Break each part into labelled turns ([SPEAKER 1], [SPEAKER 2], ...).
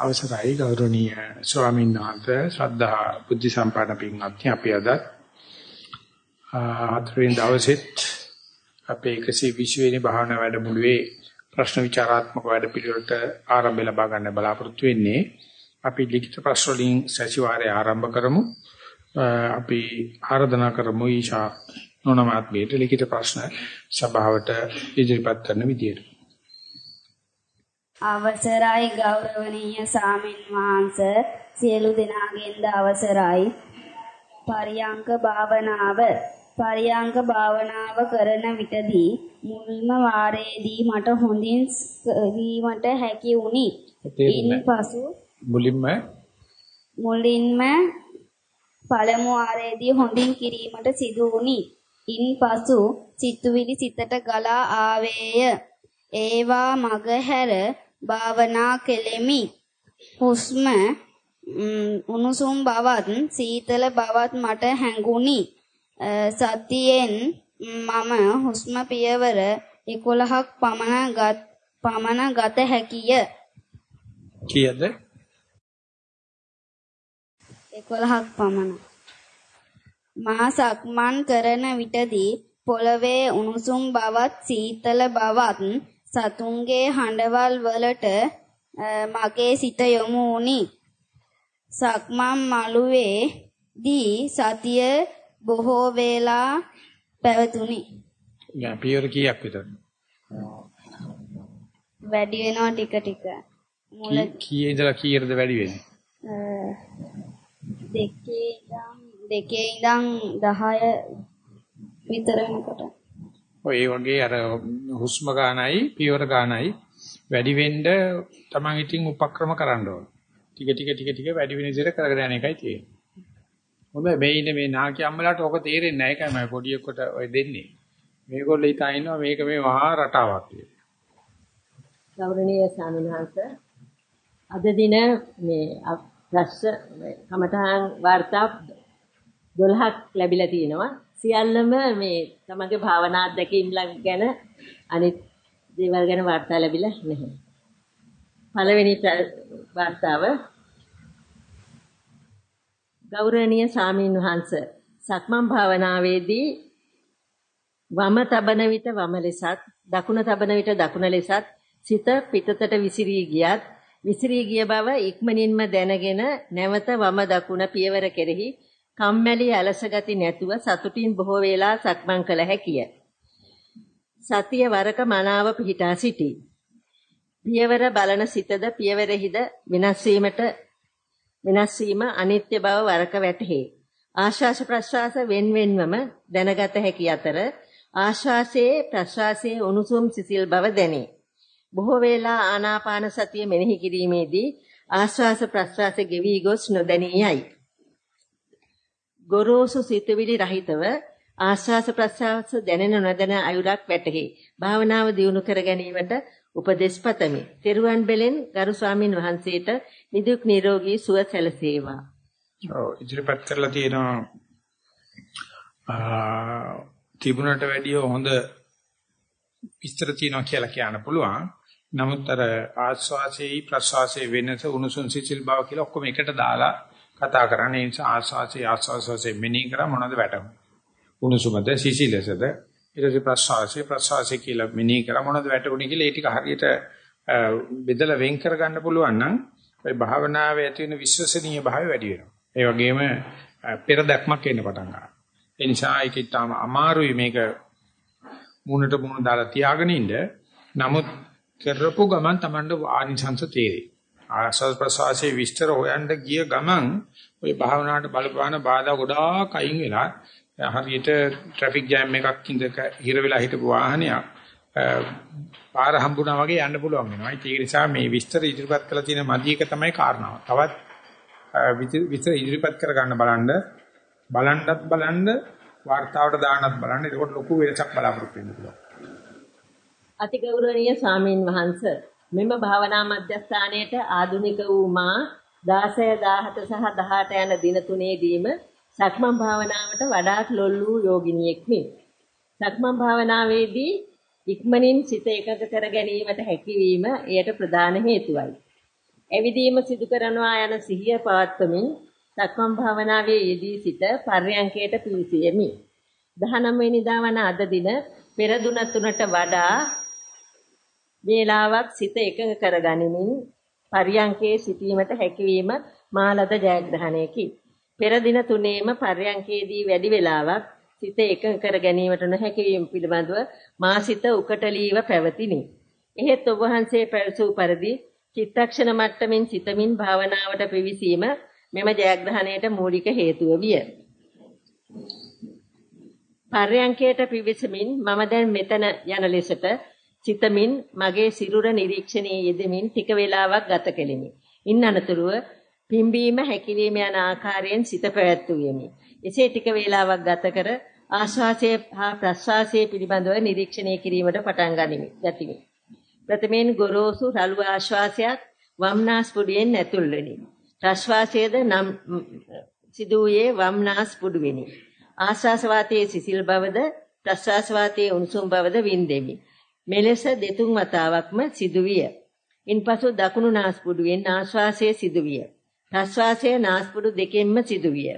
[SPEAKER 1] අවසරයි ගෞරවනීය ස්වාමීන් වහන්සේ ශ්‍රද්ධා බුද්ධ සම්පන්න පින්වත්නි අපි අද හතරවෙනි දවසෙත් අපේ 120 වෙනි භාවනා වැඩමුළුවේ ප්‍රශ්න විචාරාත්මක වැඩපිළිවෙලට ආරම්භය ලබා ගන්න බලාපොරොත්තු වෙන්නේ. අපි ලිඛිත ප්‍රශ්න වලින් සතිವಾರය ආරම්භ කරමු. අපි ආරාධනා කරමු ඊශා නොනමාත්මයට ලිඛිත ප්‍රශ්න සභාවට ඉදිරිපත් කරන විදියට.
[SPEAKER 2] අවසරයි ගෞරවනීය සාමින් වහන්ස සියලු දෙනාගෙන්ද අවසරයි පරියංක භාවනාව පරියංක භාවනාව කරන විටදී මුල්ම වාරයේදී මට හොඳින් වීමට හැකි වුණි. ඉන්පසු
[SPEAKER 1] මුලින්ම
[SPEAKER 2] මුලින්ම පළමු වාරයේදී හොඳින් කිරීමට සිදු වුණි. ඉන්පසු සිතුවිලි සිතට ගලා ආවේය. ඒවා මගහැර භාවනා කෙලෙමි. හුස්ම උණුසුම් බවත් සීතල බවත් මට හැඟුණි. සතියෙන් මම හුස්ම පියවර 11ක් පමණ ගත් පමණ ගත හැකිය.
[SPEAKER 1] කීයද?
[SPEAKER 2] 11ක් පමණ. මා සක්මන් කරන විටදී පොළවේ උණුසුම් බවත් සීතල බවත් සතුන්ගේ හඬවල් වලට මගේ සිත යොමු වුණි. සක්මන් මළුවේ දී සතිය බොහෝ වේලා පැවතුණි.
[SPEAKER 1] යා පියවර කීයක් විතර?
[SPEAKER 2] වැඩි වෙනවා ටික ටික.
[SPEAKER 1] මුල කීයේ ඉඳලා කීයටද වැඩි වෙන්නේ?
[SPEAKER 2] දෙකේ ඉඳන් දෙකේ ඉඳන් 10 විතර වෙනකොට.
[SPEAKER 1] ඔය ඒ වගේ අර හුස්ම ගන්නයි පියවර ගන්නයි වැඩි වෙන්න තමන් ඉතින් උපක්‍රම කරන්න ඕන. ටික ටික ටික ටික වැඩි වෙන විදිහට කරගෙන යන එකයි තියෙන්නේ. හොඳයි මේ ඉන්නේ මේ නාකි අම්මලාට ඔක තේරෙන්නේ නැහැ ඒකයි මම පොඩි එක්කට ඔය දෙන්නේ. මේගොල්ලෝ හිතා ඉන්නවා මේක මේ මහා රටාවක් කියලා.
[SPEAKER 3] ගෞරවනීය සාමිනහස අද දින මේ ප්‍රශ්න කමඨාන් වාර්තා 12ක් ලැබිලා තිනවා. සියල්ලම මේ තමගේ භාවනා අත්දැකීම් ගැන අනිත් දේවල් ගැන වාර්තා ලැබිලා නැහැ. පළවෙනි වාර්තාව ගෞරවනීය සාමීන් වහන්ස සක්මන් භාවනාවේදී වම තබන විට වම ලෙසත් දකුණ තබන විට දකුණ ලෙසත් සිත පිටතට විසිරී ගියත් විසිරී ගිය බව ඉක්මනින්ම දැනගෙන නැවත වම දකුණ පියවර කෙරෙහි කම්මැලි අලස ගති නැතුව සතුටින් බොහෝ වේලා සක්මන් කළ හැකිය. සතිය වරක මනාව පිහිටා සිටී. පියවර බලන සිතද පියවරෙහිද වෙනස් වීමට වෙනස් වීම අනිත්‍ය බව වරක වැටහේ. ආශාස ප්‍රශ්වාස වෙන්වෙන්වම දැනගත හැකි අතර ආශාසයේ ප්‍රශ්වාසයේ උණුසුම් සිසිල් බව දැනේ. බොහෝ වේලා ආනාපාන සතිය මෙනෙහි කිරීමේදී ආශ්වාස ප්‍රශ්වාස ගෙවි ගොස් නොදැනී යයි. ගොරෝසු සිතවිලි රහිතව ආස්වාස ප්‍රස්වාස දැනෙන නොදැන අයුරක් වැටහි. භාවනාව දියුණු කර ගැනීමට උපදෙස් පතමි. තෙරුවන් බෙලෙන් ගරු ස්වාමින් වහන්සේට නිදුක් නිරෝගී සුව සැලසේවා.
[SPEAKER 1] ඔව් ඉදිරිපත් කරලා තියෙනවා තිබුණට වැඩිය හොඳ විස්තර තියෙනවා කියලා කියන්න පුළුවන්. නමුත් අර ආස්වාසේ ප්‍රස්වාසයේ වෙනස උණුසුම් සිසිල් බව කියලා ඔක්කොම එකට දාලා කතා කරන්නේ. ඒ නිසා ආස්වාසේ ආස්වාසයේ මෙනෙහි කරා මොනවද වැටෙන්නේ උණුසුමද සිසිලසද? ඊට පස්සේ ප්‍රස්වාසයේ ප්‍රස්වාසයේ කියලා මෙනෙහි කරා මොනවද වැටුනේ කියලා ඒ ටික හරියට බෙදලා වෙන් කර ගන්න පුළුවන් නම් ඒ භාවනාවේ ඇති වෙන විශ්වසනීය භාවය වැඩි වෙනවා. ඒ වගේම පෙර දැක්මක් එන්න පටන් ගන්නවා. ඒ නිසා ඒක ඊටම අමාරුයි මේක මුණට මුණ දාලා තියාගෙන ඉන්න. නමුත් කරපු ගමන් Tamand ආනිසංස තේරෙයි. ආස්වාද ප්‍රසවාසයේ විස්තර හොයන්න ගිය ගමන් ওই භාවනාවට බලපාන බාධා ගොඩාක් අයින් වෙලා හරියට ට්‍රැෆික් ජෑම් එකක් ඉඳක හිර වෙලා හිටපු වාහනයක් පාර හම්බුනා වගේ යන්න පුළුවන් වෙනවා. ඒක නිසා මේ විස්තර ඉදිරිපත් කරලා තියෙන මධ්‍යක තමයි කාරණාව. තවත් විස්තර ඉදිරිපත් කර ගන්න බලන්න බලන්නත් බලන්න වார்த்தාවට දාන්නත් බලන්න. ඒකට ලොකු වෙනසක් බලාපොරොත්තු වෙන්න පුළුවන්.
[SPEAKER 3] අතිගෞරවනීය සාමීන් වහන්සේ මෙම භාවනා මධ්‍යස්ථානයේට ආධුනික වූ මා 16 17 සහ 18 යන දින තුනේදීම සක්මන් භාවනාවට වඩාත් ලොල් වූ යෝගිනියෙක්මි. සක්මන් භාවනාවේදී ඉක්මනින් සිත එකඟ කර ගැනීමට හැකියවීම එයට ප්‍රධාන හේතුවයි. එවිදීම සිදු කරනවා යන සිහිය පවත්වමින් සක්මන් භාවනාවේ යෙදී සිට පර්යංකයට පිවිසියෙමි. 19 වෙනිදා වන අද දින පෙර දුන තුනට වඩා වේලාවක් සිත එකඟ කරගනිමින් පර්යංකයේ සිටීමට හැකියවීම මාලද ජයග්‍රහණයකි. පෙර දින තුනේම පර්යංකයේදී වැඩි වේලාවක් සිත එකඟ කර ගැනීමට නොහැකි වීම පිළිබඳව මා සිත උකටලීව පැවතිනි. එහෙත් ඔබ වහන්සේ පැවසූ පරිදි චිත්තක්ෂණ මට්ටමින් සිතමින් භාවනාවට පිවිසීම මෙම ජයග්‍රහණයට මූලික හේතුව විය. පර්යංකයට පිවිසමින් මම දැන් මෙතන යන ලෙසට සිතමින් මගේ සිරුර නිරීක්ෂණයේ යෙදෙමින් ටික වේලාවක් ගත කෙලිමි. ඉන් අනතුරුව පිම්බීම හැකිලිම යන ආකාරයෙන් සිත පැවැත්වුවෙමි. එසේ ටික වේලාවක් ගත කර ආශ්වාසය හා ප්‍රශ්වාසය පිළිබඳව නිරීක්ෂණය කිරීමට පටන් ගනිමි. ගතිමි. ප්‍රථමයෙන් ගොරෝසු රළු ආශ්වාසයක් වම්නාස්පුඩුවෙන් ඇතුල් වෙනි. ප්‍රශ්වාසයේද නම් සිදුවේ වම්නාස්පුඩු වෙනි. ආශ්වාස වාතයේ සිසිල් බවද ප්‍රශ්වාස වාතයේ උණුසුම් බවද වින්දෙමි. මෙලෙස දෙතුන් වතාවක්ම සිදුවිය. ඉන්පසු දකුණු නාස්පුඩුවෙන් ආශ්වාසය සිදුවිය. ප්‍රශ්වාසය නාස්පුඩු දෙකෙන්ම සිදුවිය.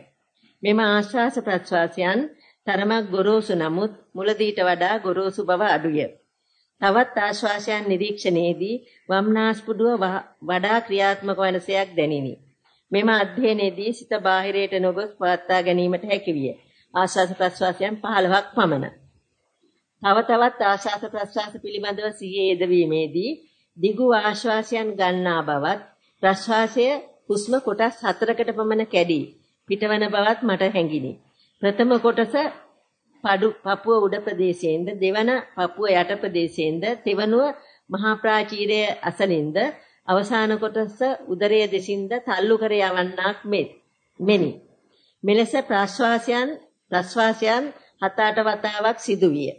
[SPEAKER 3] මෙම ආශ්වාස ප්‍රශ්වාසයන් තරමක් ගොරෝසු නමුත් මුලදීට වඩා ගොරෝසු බව අඩුය. තවත් ආශ්වාසයන් නිරීක්ෂණයේදී වම්නාස්පුඩුව වඩා ක්‍රියාත්මක වනසයක් දැනිනි. මෙම අධ්‍යයනයේදී සිත බාහිරයට නොගොස් පවත්වා ගැනීමට හැකියිය. ආශ්වාස ප්‍රශ්වාසයන් 15ක් පමණ. තව තවත් ආශ්වාස ප්‍රශ්වාස පිළිබඳව සිහියේ යෙදවීමේදී දිගු ආශ්වාසයන් ගන්නා බවත් ප්‍රශ්වාසය හුස්ම කොටස් හතරකට පමණ කැඩී පිටවන බවත් මට හැඟිනි. ප්‍රථම කොටස පඩු පපුව උඩ ප්‍රදේශයෙන්ද දෙවන පපුව යට ප්‍රදේශයෙන්ද තෙවනුව මහා ප්‍රාචීරයේ අසලින්ද අවසාන කොටස උදරයේ දෙසින්ද තල්ලු කර යවන්නක් මෙනි. මෙලෙස ප්‍රශ්වාසයන් ප්‍රශ්වාසයන් හත අට වතාවක් සිදුවිය.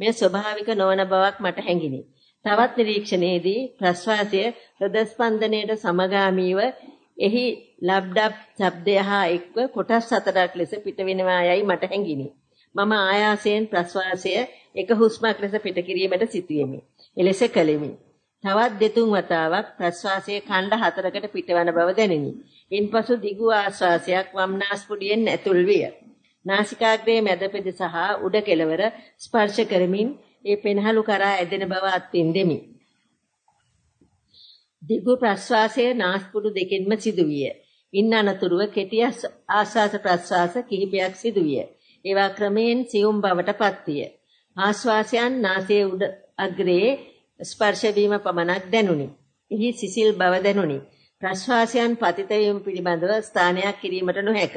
[SPEAKER 3] මේ ස්වභාවික නොවන බවක් මට හැඟිනි. තවත් නිරීක්ෂණයේදී ප්‍රශ්වාසය හෘද ස්පන්දනයට සමගාමීව එහි ලබ්ඩබ් ශබ්දය හා එක්ව කොටස් හතරක් ලෙස පිටවෙනවා යයි මට හැඟිනි. මම ආයාසයෙන් ප්‍රශ්වාසය එක හුස්මක් ලෙස පිට කිරීමට සිටියෙමි. එලෙස කළෙමි. තවත් දෙතුන් වතාවක් ප්‍රශ්වාසයේ ඛණ්ඩ හතරකට පිටවන බව දැනිනි. ඉන්පසු දිගු ආශ්වාසයක් වම්නාස්පුඩියෙන් ඇතුල් විය. නාසිකාග්‍රයේ මැද පෙදෙස හා උඩ කෙළවර ස්පර්ශ කරමින් ඒ පෙනහළු කරා ඇදෙන බව අත්විඳෙමි. දිගු ප්‍රශ්වාසයේ නාස්පුඩු දෙකෙන්ම සිදුවිය. ඉන් අනතුරුව කෙටි ආශ්වාස ප්‍රශ්වාස කිහිපයක් සිදුවිය. ඒවා ක්‍රමයෙන් සියුම් බවට පත්විය. ආශ්වාසයන් නාසයේ උඩ අග්‍රයේ ස්පර්ශ වීම පමණක් දැනුනි. එහි සිසිල් බව දැනුනි. ප්‍රශ්වාසයන් පතිත වීම පිළිබඳව ස්ථානයක් කිරීමට නොහැක.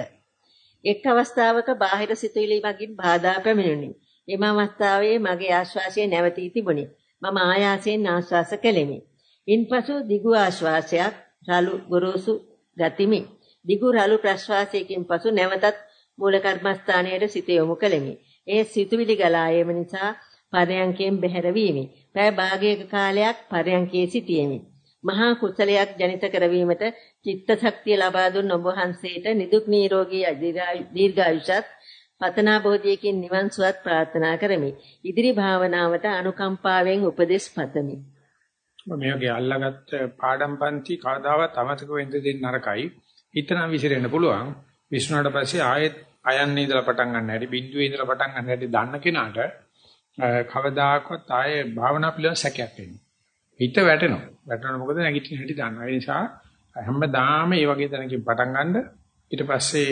[SPEAKER 3] එක් අවස්ථාවක බාහිර සිතුවිලි මගින් බාධා පැමිණුනි. එම අවස්ථාවේ මගේ ආශ්වාසය නැවතී තිබුණි. මම ආයාසයෙන් ආශ්වාස කෙලෙමි. ඉන්පසු දිගු ආශ්වාසයක් රළු ගොරෝසු ගතිමි. දිගු රළු ප්‍රශ්වාසයකින් පසු නැවතත් මූල කර්මස්ථානයේ සිත යොමු කළෙමි. ඒ සිතුවිලි ගලා ඒම නිසා පරයන්කයෙන් බැහැර වීමි. පැය භාගයක කාලයක් පරයන්කයේ සිටියෙමි. මහා කුසලයක් ජනිත කරවීමට චිත්ත ශක්තිය ලබා දුන් ඔබ වහන්සේට නිදුක් නිරෝගී දීර්ඝායුෂත් පතනා බෝධියකින් නිවන් සුවත් ප්‍රාර්ථනා කරමි. ඉදිරි භාවනාවට අනුකම්පාවෙන් උපදෙස් පතමි.
[SPEAKER 1] මේ වගේ අල්ලාගත් පාඩම් පන්ති කවදාවත් අමතක වෙන්න දෙන්න නරකයි. හිතනම් විසිරෙන්න පුළුවන්. විශ්ුණාට පස්සේ ආයෙත් අයන්නේ ඉඳලා පටන් ගන්න හැටි, බිඳුවේ ඉඳලා පටන් ගන්න හැටි දන්න කෙනාට කවදාකවත් ආයේ භාවනා පිළිවෙල සැකයක් එන්නේ. හිත වැටෙනවා. වැටෙනවා මොකද නැගිටින හැටි දන්නවා. ඒ නිසා හැමදාම මේ වගේ තැනකින් පටන් ගන්න ඊට පස්සේ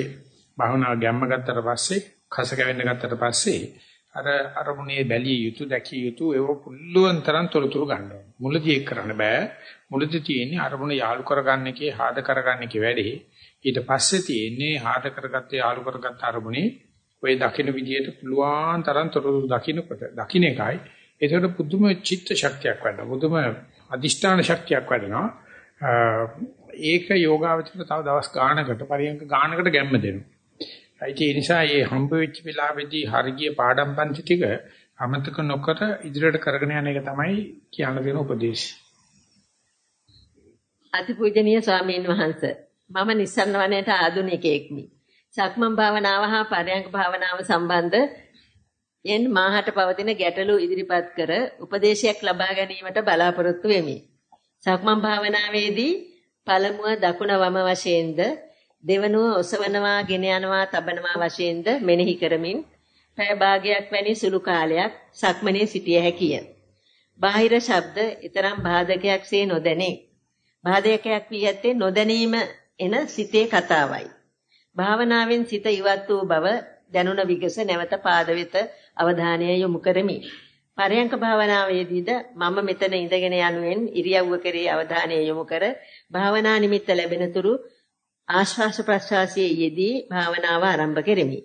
[SPEAKER 1] භාවනාව ගැම්ම ගත්තට පස්සේ කස කැවෙන්න ගත්තට පස්සේ අර අරමුණේ බැලිය යුතු දැකිය යුතු ඒව පුළුවන් තරම් තොරතුරු ගන්නවා. මුලදී ඒක කරන්න බෑ. මුලදී තියෙන්නේ අරමුණ යාලු කරගන්න එකේ හාද කරගන්න එකේ වැඩේ. ඊට පස්සේ තියෙන්නේ හාද කරගත්තේ යාලු කරගත්ත අරමුණේ ඔය දකින්න විදියට පුළුවන් තරම් තොරතුරු දකින්නකොට දකින්න එකයි ඒකට පුදුම චිත්ත ශක්තියක් වැඩනවා. පුදුම අදිෂ්ඨාන ශක්තියක් වැඩනවා. ඒක යෝගාවචර තව දවස් ගානකට පරියන්ක ගානකට ගැම්ම දෙනවා. ඒ නිසා මේ හම්බ වෙච්ච වෙලාවේදී හරිය පාඩම් පන්ති ටික අමතක නොකර ඉදිරියට කරගෙන යන එක තමයි කියන්න දෙන උපදේශය.
[SPEAKER 3] අතිපූජනීය ස්වාමීන් වහන්සේ මම නිස්සරණ වනයේට ආදුනිකයෙක්මි සක්මන් භාවනාව හා පරයන්ක භාවනාව සම්බන්ධ යෙන් මාහට පවතින ගැටලු ඉදිරිපත් කර උපදේශයක් ලබා ගැනීමට බලාපොරොත්තු වෙමි. සක්මන් භාවනාවේදී පළමුව දකුණ වම වශයෙන්ද දෙවනුව ඔසවනවා ගෙන යනවා තබනවා වශයෙන්ද මෙනෙහි කරමින් පැය භාගයක් වැනි සුළු කාලයක් සක්මනේ සිටිය හැකිය. බාහිර ශබ්ද ඊතරම් බාධකයක්සේ නොදැනේ. බාධකයක් වී ඇත්තේ නොදැනීම එන සිතේ කතාවයි. භාවනාවෙන් සිත ඉවත් වූ බව දැනුණ විගස නැවත පාද වෙත අවධානය යොමු කරමි. පරයන්ක භාවනාවේදීද මම මෙතන ඉඳගෙන යනුවෙන් ඉරියව්ව කෙරේ අවධානය යොමු කර භාවනා නිමිත්ත ලැබෙන තුරු ආශ්වාස ප්‍රශ්වාසයේ යෙදී භාවනාව ආරම්භ කෙරෙමි.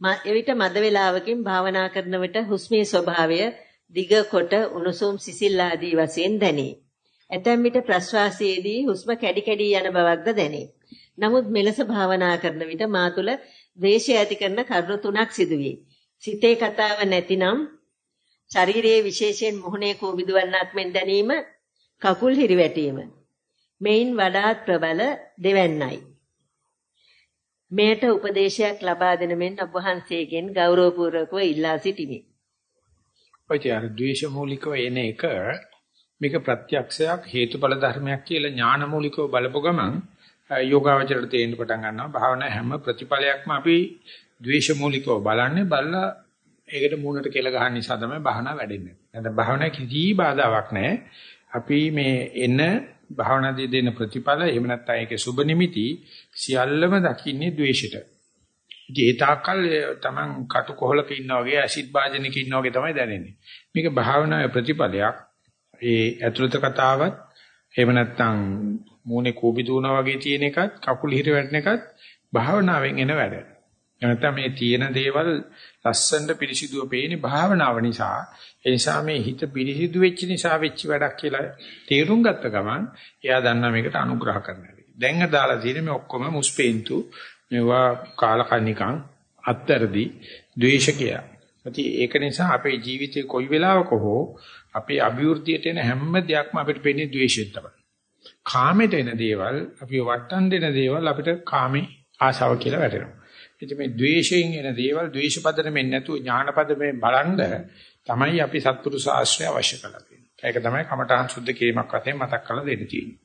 [SPEAKER 3] මා එවිට මද වේලාවකින් භාවනා කරන විට හුස්මේ ස්වභාවය දිග කොට උණුසුම් සිසිල් ආදී වශයෙන් දැනේ. ඇතැම් විට ප්‍රශ්වාසයේදී හුස්ම කැඩි කැඩි යන බවක්ද දැනේ. නමුත් මෙලෙස භාවනා කරන විට මා තුළ ද්වේෂය ඇති කරන කරුණු තුනක් සිදුවේ. සිතේ කතාව නැතිනම් ශරීරයේ විශේෂයෙන් මුහුණේ කෝවිදුවන්නක් මෙන් දැනීම කකුල් හිරිවැටීම. මෙයින් වඩාත් ප්‍රබල දෙවන්නයි. මෙයට උපදේශයක් ලබා දෙන මෙන් ඔබ වහන්සේගෙන් ගෞරවපූර්වකව ඉල්ලා සිටිමි.
[SPEAKER 1] ඔය තියන ද්වේෂ මූලිකව එන එක මේක ප්‍රත්‍යක්ෂයක් හේතුඵල ධර්මයක් කියලා ඥාන මූලිකව බලපු ගමන් යෝගාවචරයට තේරෙන්න පටන් ගන්නවා භාවනා හැම ප්‍රතිඵලයක්ම අපි ද්වේෂ මූලිකව බලන්නේ බලලා ඒකට මූණට කෙල ගහන නිසා තමයි භාවනා වැඩෙන්නේ. නැත්නම් භාවනා කිසි බාධාවක් නැහැ. අපි මේ එන භාවනාදී දෙන ප්‍රතිඵල එහෙම නැත්නම් ඒකේ සුබ නිමිති සියල්ලම දකින්නේ ද්වේෂෙට. ඉතින් ඒ තාක්කල් තමන් කටු කොහලක ඉන්නා වගේ ඇසිඩ් භාජනයක ඉන්නා වගේ තමයි දැනෙන්නේ. මේක භාවනාවේ ප්‍රතිඵලයක්. ඒ ඇතුළත කතාවත් එහෙම නැත්නම් මූණේ කූබි දුවනා වගේ තියෙන එකත් කකුල හිර වැටෙන එකත් භාවනාවෙන් එන වැඩ. නැත්නම් මේ තියෙන දේවල් ලස්සනට පිරිසිදුව පේන්නේ භාවනාව නිසා. ඒ නිසා මේ හිත පිරිසිදු වෙච්ච නිසා වෙච්ච වැඩක් කියලා තේරුම් ගත්ත ගමන් එයා දන්නා මේකට අනුග්‍රහ කරනවා. දැන් අදාලා තියෙන මේ ඔක්කොම මුස්පේන්තු මේවා කාලකන්නිකන් අත්තරදි ද්වේෂකය. ඉතින් ඒක නිසා අපේ ජීවිතේ කොයි වෙලාවක හෝ අපේ අභිවෘද්ධියට එන හැම දෙයක්ම අපිට පෙන්නේ ද්වේෂයෙන් තමයි. කාමයට එන දේවල් අපි වටන් දෙන දේවල් අපිට කාමේ ආශාව කියලා වැටෙනවා. ඉතින් මේ ද්වේෂයෙන් එන දේවල් ද්වේෂපදෙමින් නැතුව ඥානපදෙමින් බලන්ද තමයි අපි සත්පුරුෂ ආශ්‍රය අවශ්‍ය කරන්නේ. ඒක තමයි කමඨාන් සුද්ධ කිරීමක් වශයෙන් මතක් කරලා දෙන්න තියෙන්නේ.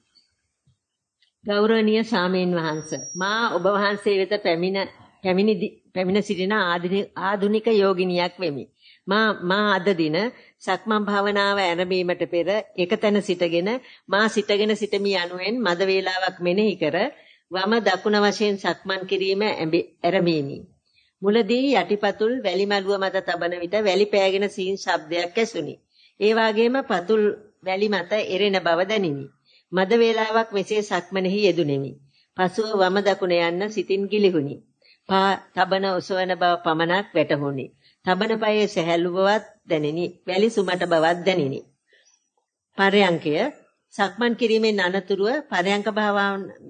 [SPEAKER 3] ගෞරවනීය සාමීන් වහන්ස මා ඔබ වහන්සේ වෙත පැමිණ පැමිණි පැමිණ සිටින ආධුනික යෝගිනියක් වෙමි. මා මා අද දින සක්මන් භාවනාව ආරම්භීමට පෙර එකතැන සිටගෙන මා සිටගෙන සිටමි යනුවෙන් මද වේලාවක් මෙනෙහි කර වම දකුණ වශයෙන් සක්මන් කිරීම ආරම්භීමි. මුලදී යටිපතුල් වැලි මළුව මත තබන විට වැලි පෑගෙන සීන් ශබ්දයක් ඇසුනි. ඒ වගේම පතුල් වැලි මත එරෙන බව දැනිනි. මද වේලාවක් මෙසේ සක්මනෙහි යෙදුණෙමි. පසුව වම දකුණ යන්න සිතින් ගිලිහුණි. පා තබන ඔසවන බව පමණක් වැටහුණි. තබන පයේ සැහැල්ලු බවක් දැනිනි. වැලි සුමට බවක් දැනිනි. පරයන්කය සක්මන් කිරීමෙන් අනතුරුව පරයන්ක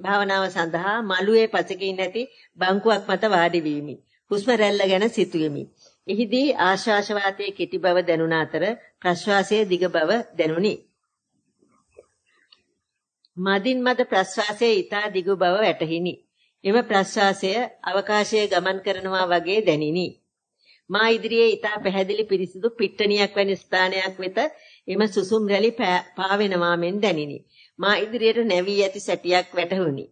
[SPEAKER 3] භාවනාව සඳහා මළුවේ පසකින් නැති බංකුවක් මත වාඩි වීමි. හුස්ම රැල්ල ගැන සිතුවෙමි. එහිදී ආශ්වාස වාතයේ කෙටි බව දැනුණ අතර ප්‍රශ්වාසයේ දිග බව දැනුනි. මදින් මද ප්‍රශ්වාසයේ ඊතා දිග බව වැටහිනි. එම ප්‍රශ්වාසය අවකාශයේ ගමන් කරනවා වගේ දැනිනි. මා ඉදිරියේ ඊතා පැහැදිලි පිරිසිදු පිට්ටනියක් වැනි ස්ථානයක් වෙත එම සුසුම් රැලි පාවෙනවා මෙන් දැනිනි. මා ඉදිරියට නැවී ඇති සැටියක් වැටහුණි.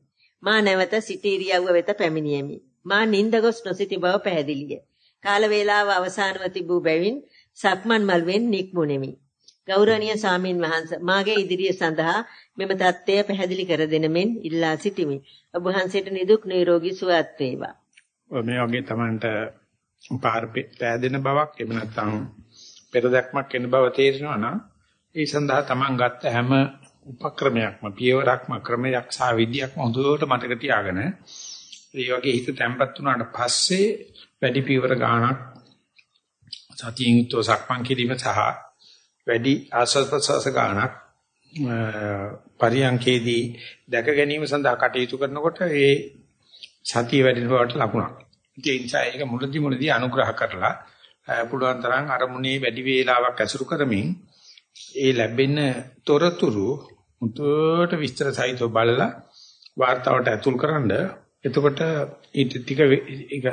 [SPEAKER 3] මා නැවත සිටි ඉරියව්ව වෙත පැමිණියෙමි. මා නිින්ද ගොස් නොසිටි බව පැහැදිලිය. කාල වේලාව අවසන්ව තිබූ බැවින් සක්මන් මල්වෙන් නික්මුණෙමි. ගෞරවනීය සාමින් වහන්සේ මාගේ ඉදිරිය සඳහා මෙම தත්ත්වය පැහැදිලි කර දෙන මෙන් ඉල්ලා සිටිමි. ඔබ වහන්සේට නිදුක් නිරෝගී සුවපත් වේවා.
[SPEAKER 1] මේ වගේ Tamanට පාර පෑදෙන බවක් එහෙම නැත්නම් පෙරදක්මක් එන බව තේරෙනවා නම් ඒ සඳහා Taman ගත්ත හැම උපක්‍රමයක්ම පියවරක්ම ක්‍රමයක් සහ විදියක්ම හොඳට මතක තියාගෙන ඒ වගේ හිත තැම්පත් වුණාට පස්සේ වැඩි පියවර ගාණක් සතියින් යුක්තව සක්මන් කිරීම සහ වැඩි ආස්වාද ප්‍රසවාස ගාණක් පරියන්කේදී දැක ගැනීම සඳහා කටයුතු කරනකොට ඒ සතිය වැඩි බවට ලකුණක්. ඒ නිසා ඒක මුලදි මුලදි අනුග්‍රහ කරලා පුළුවන් තරම් අරමුණේ වැඩි වේලාවක් ඇසුරු කරමින් ඒ ලැබෙන තොරතුරු මුතුවට විස්තර සහිතව බලලා වාර්තාවට ඇතුල් කරන්ඩ එතකොට ඊට ටික ඒක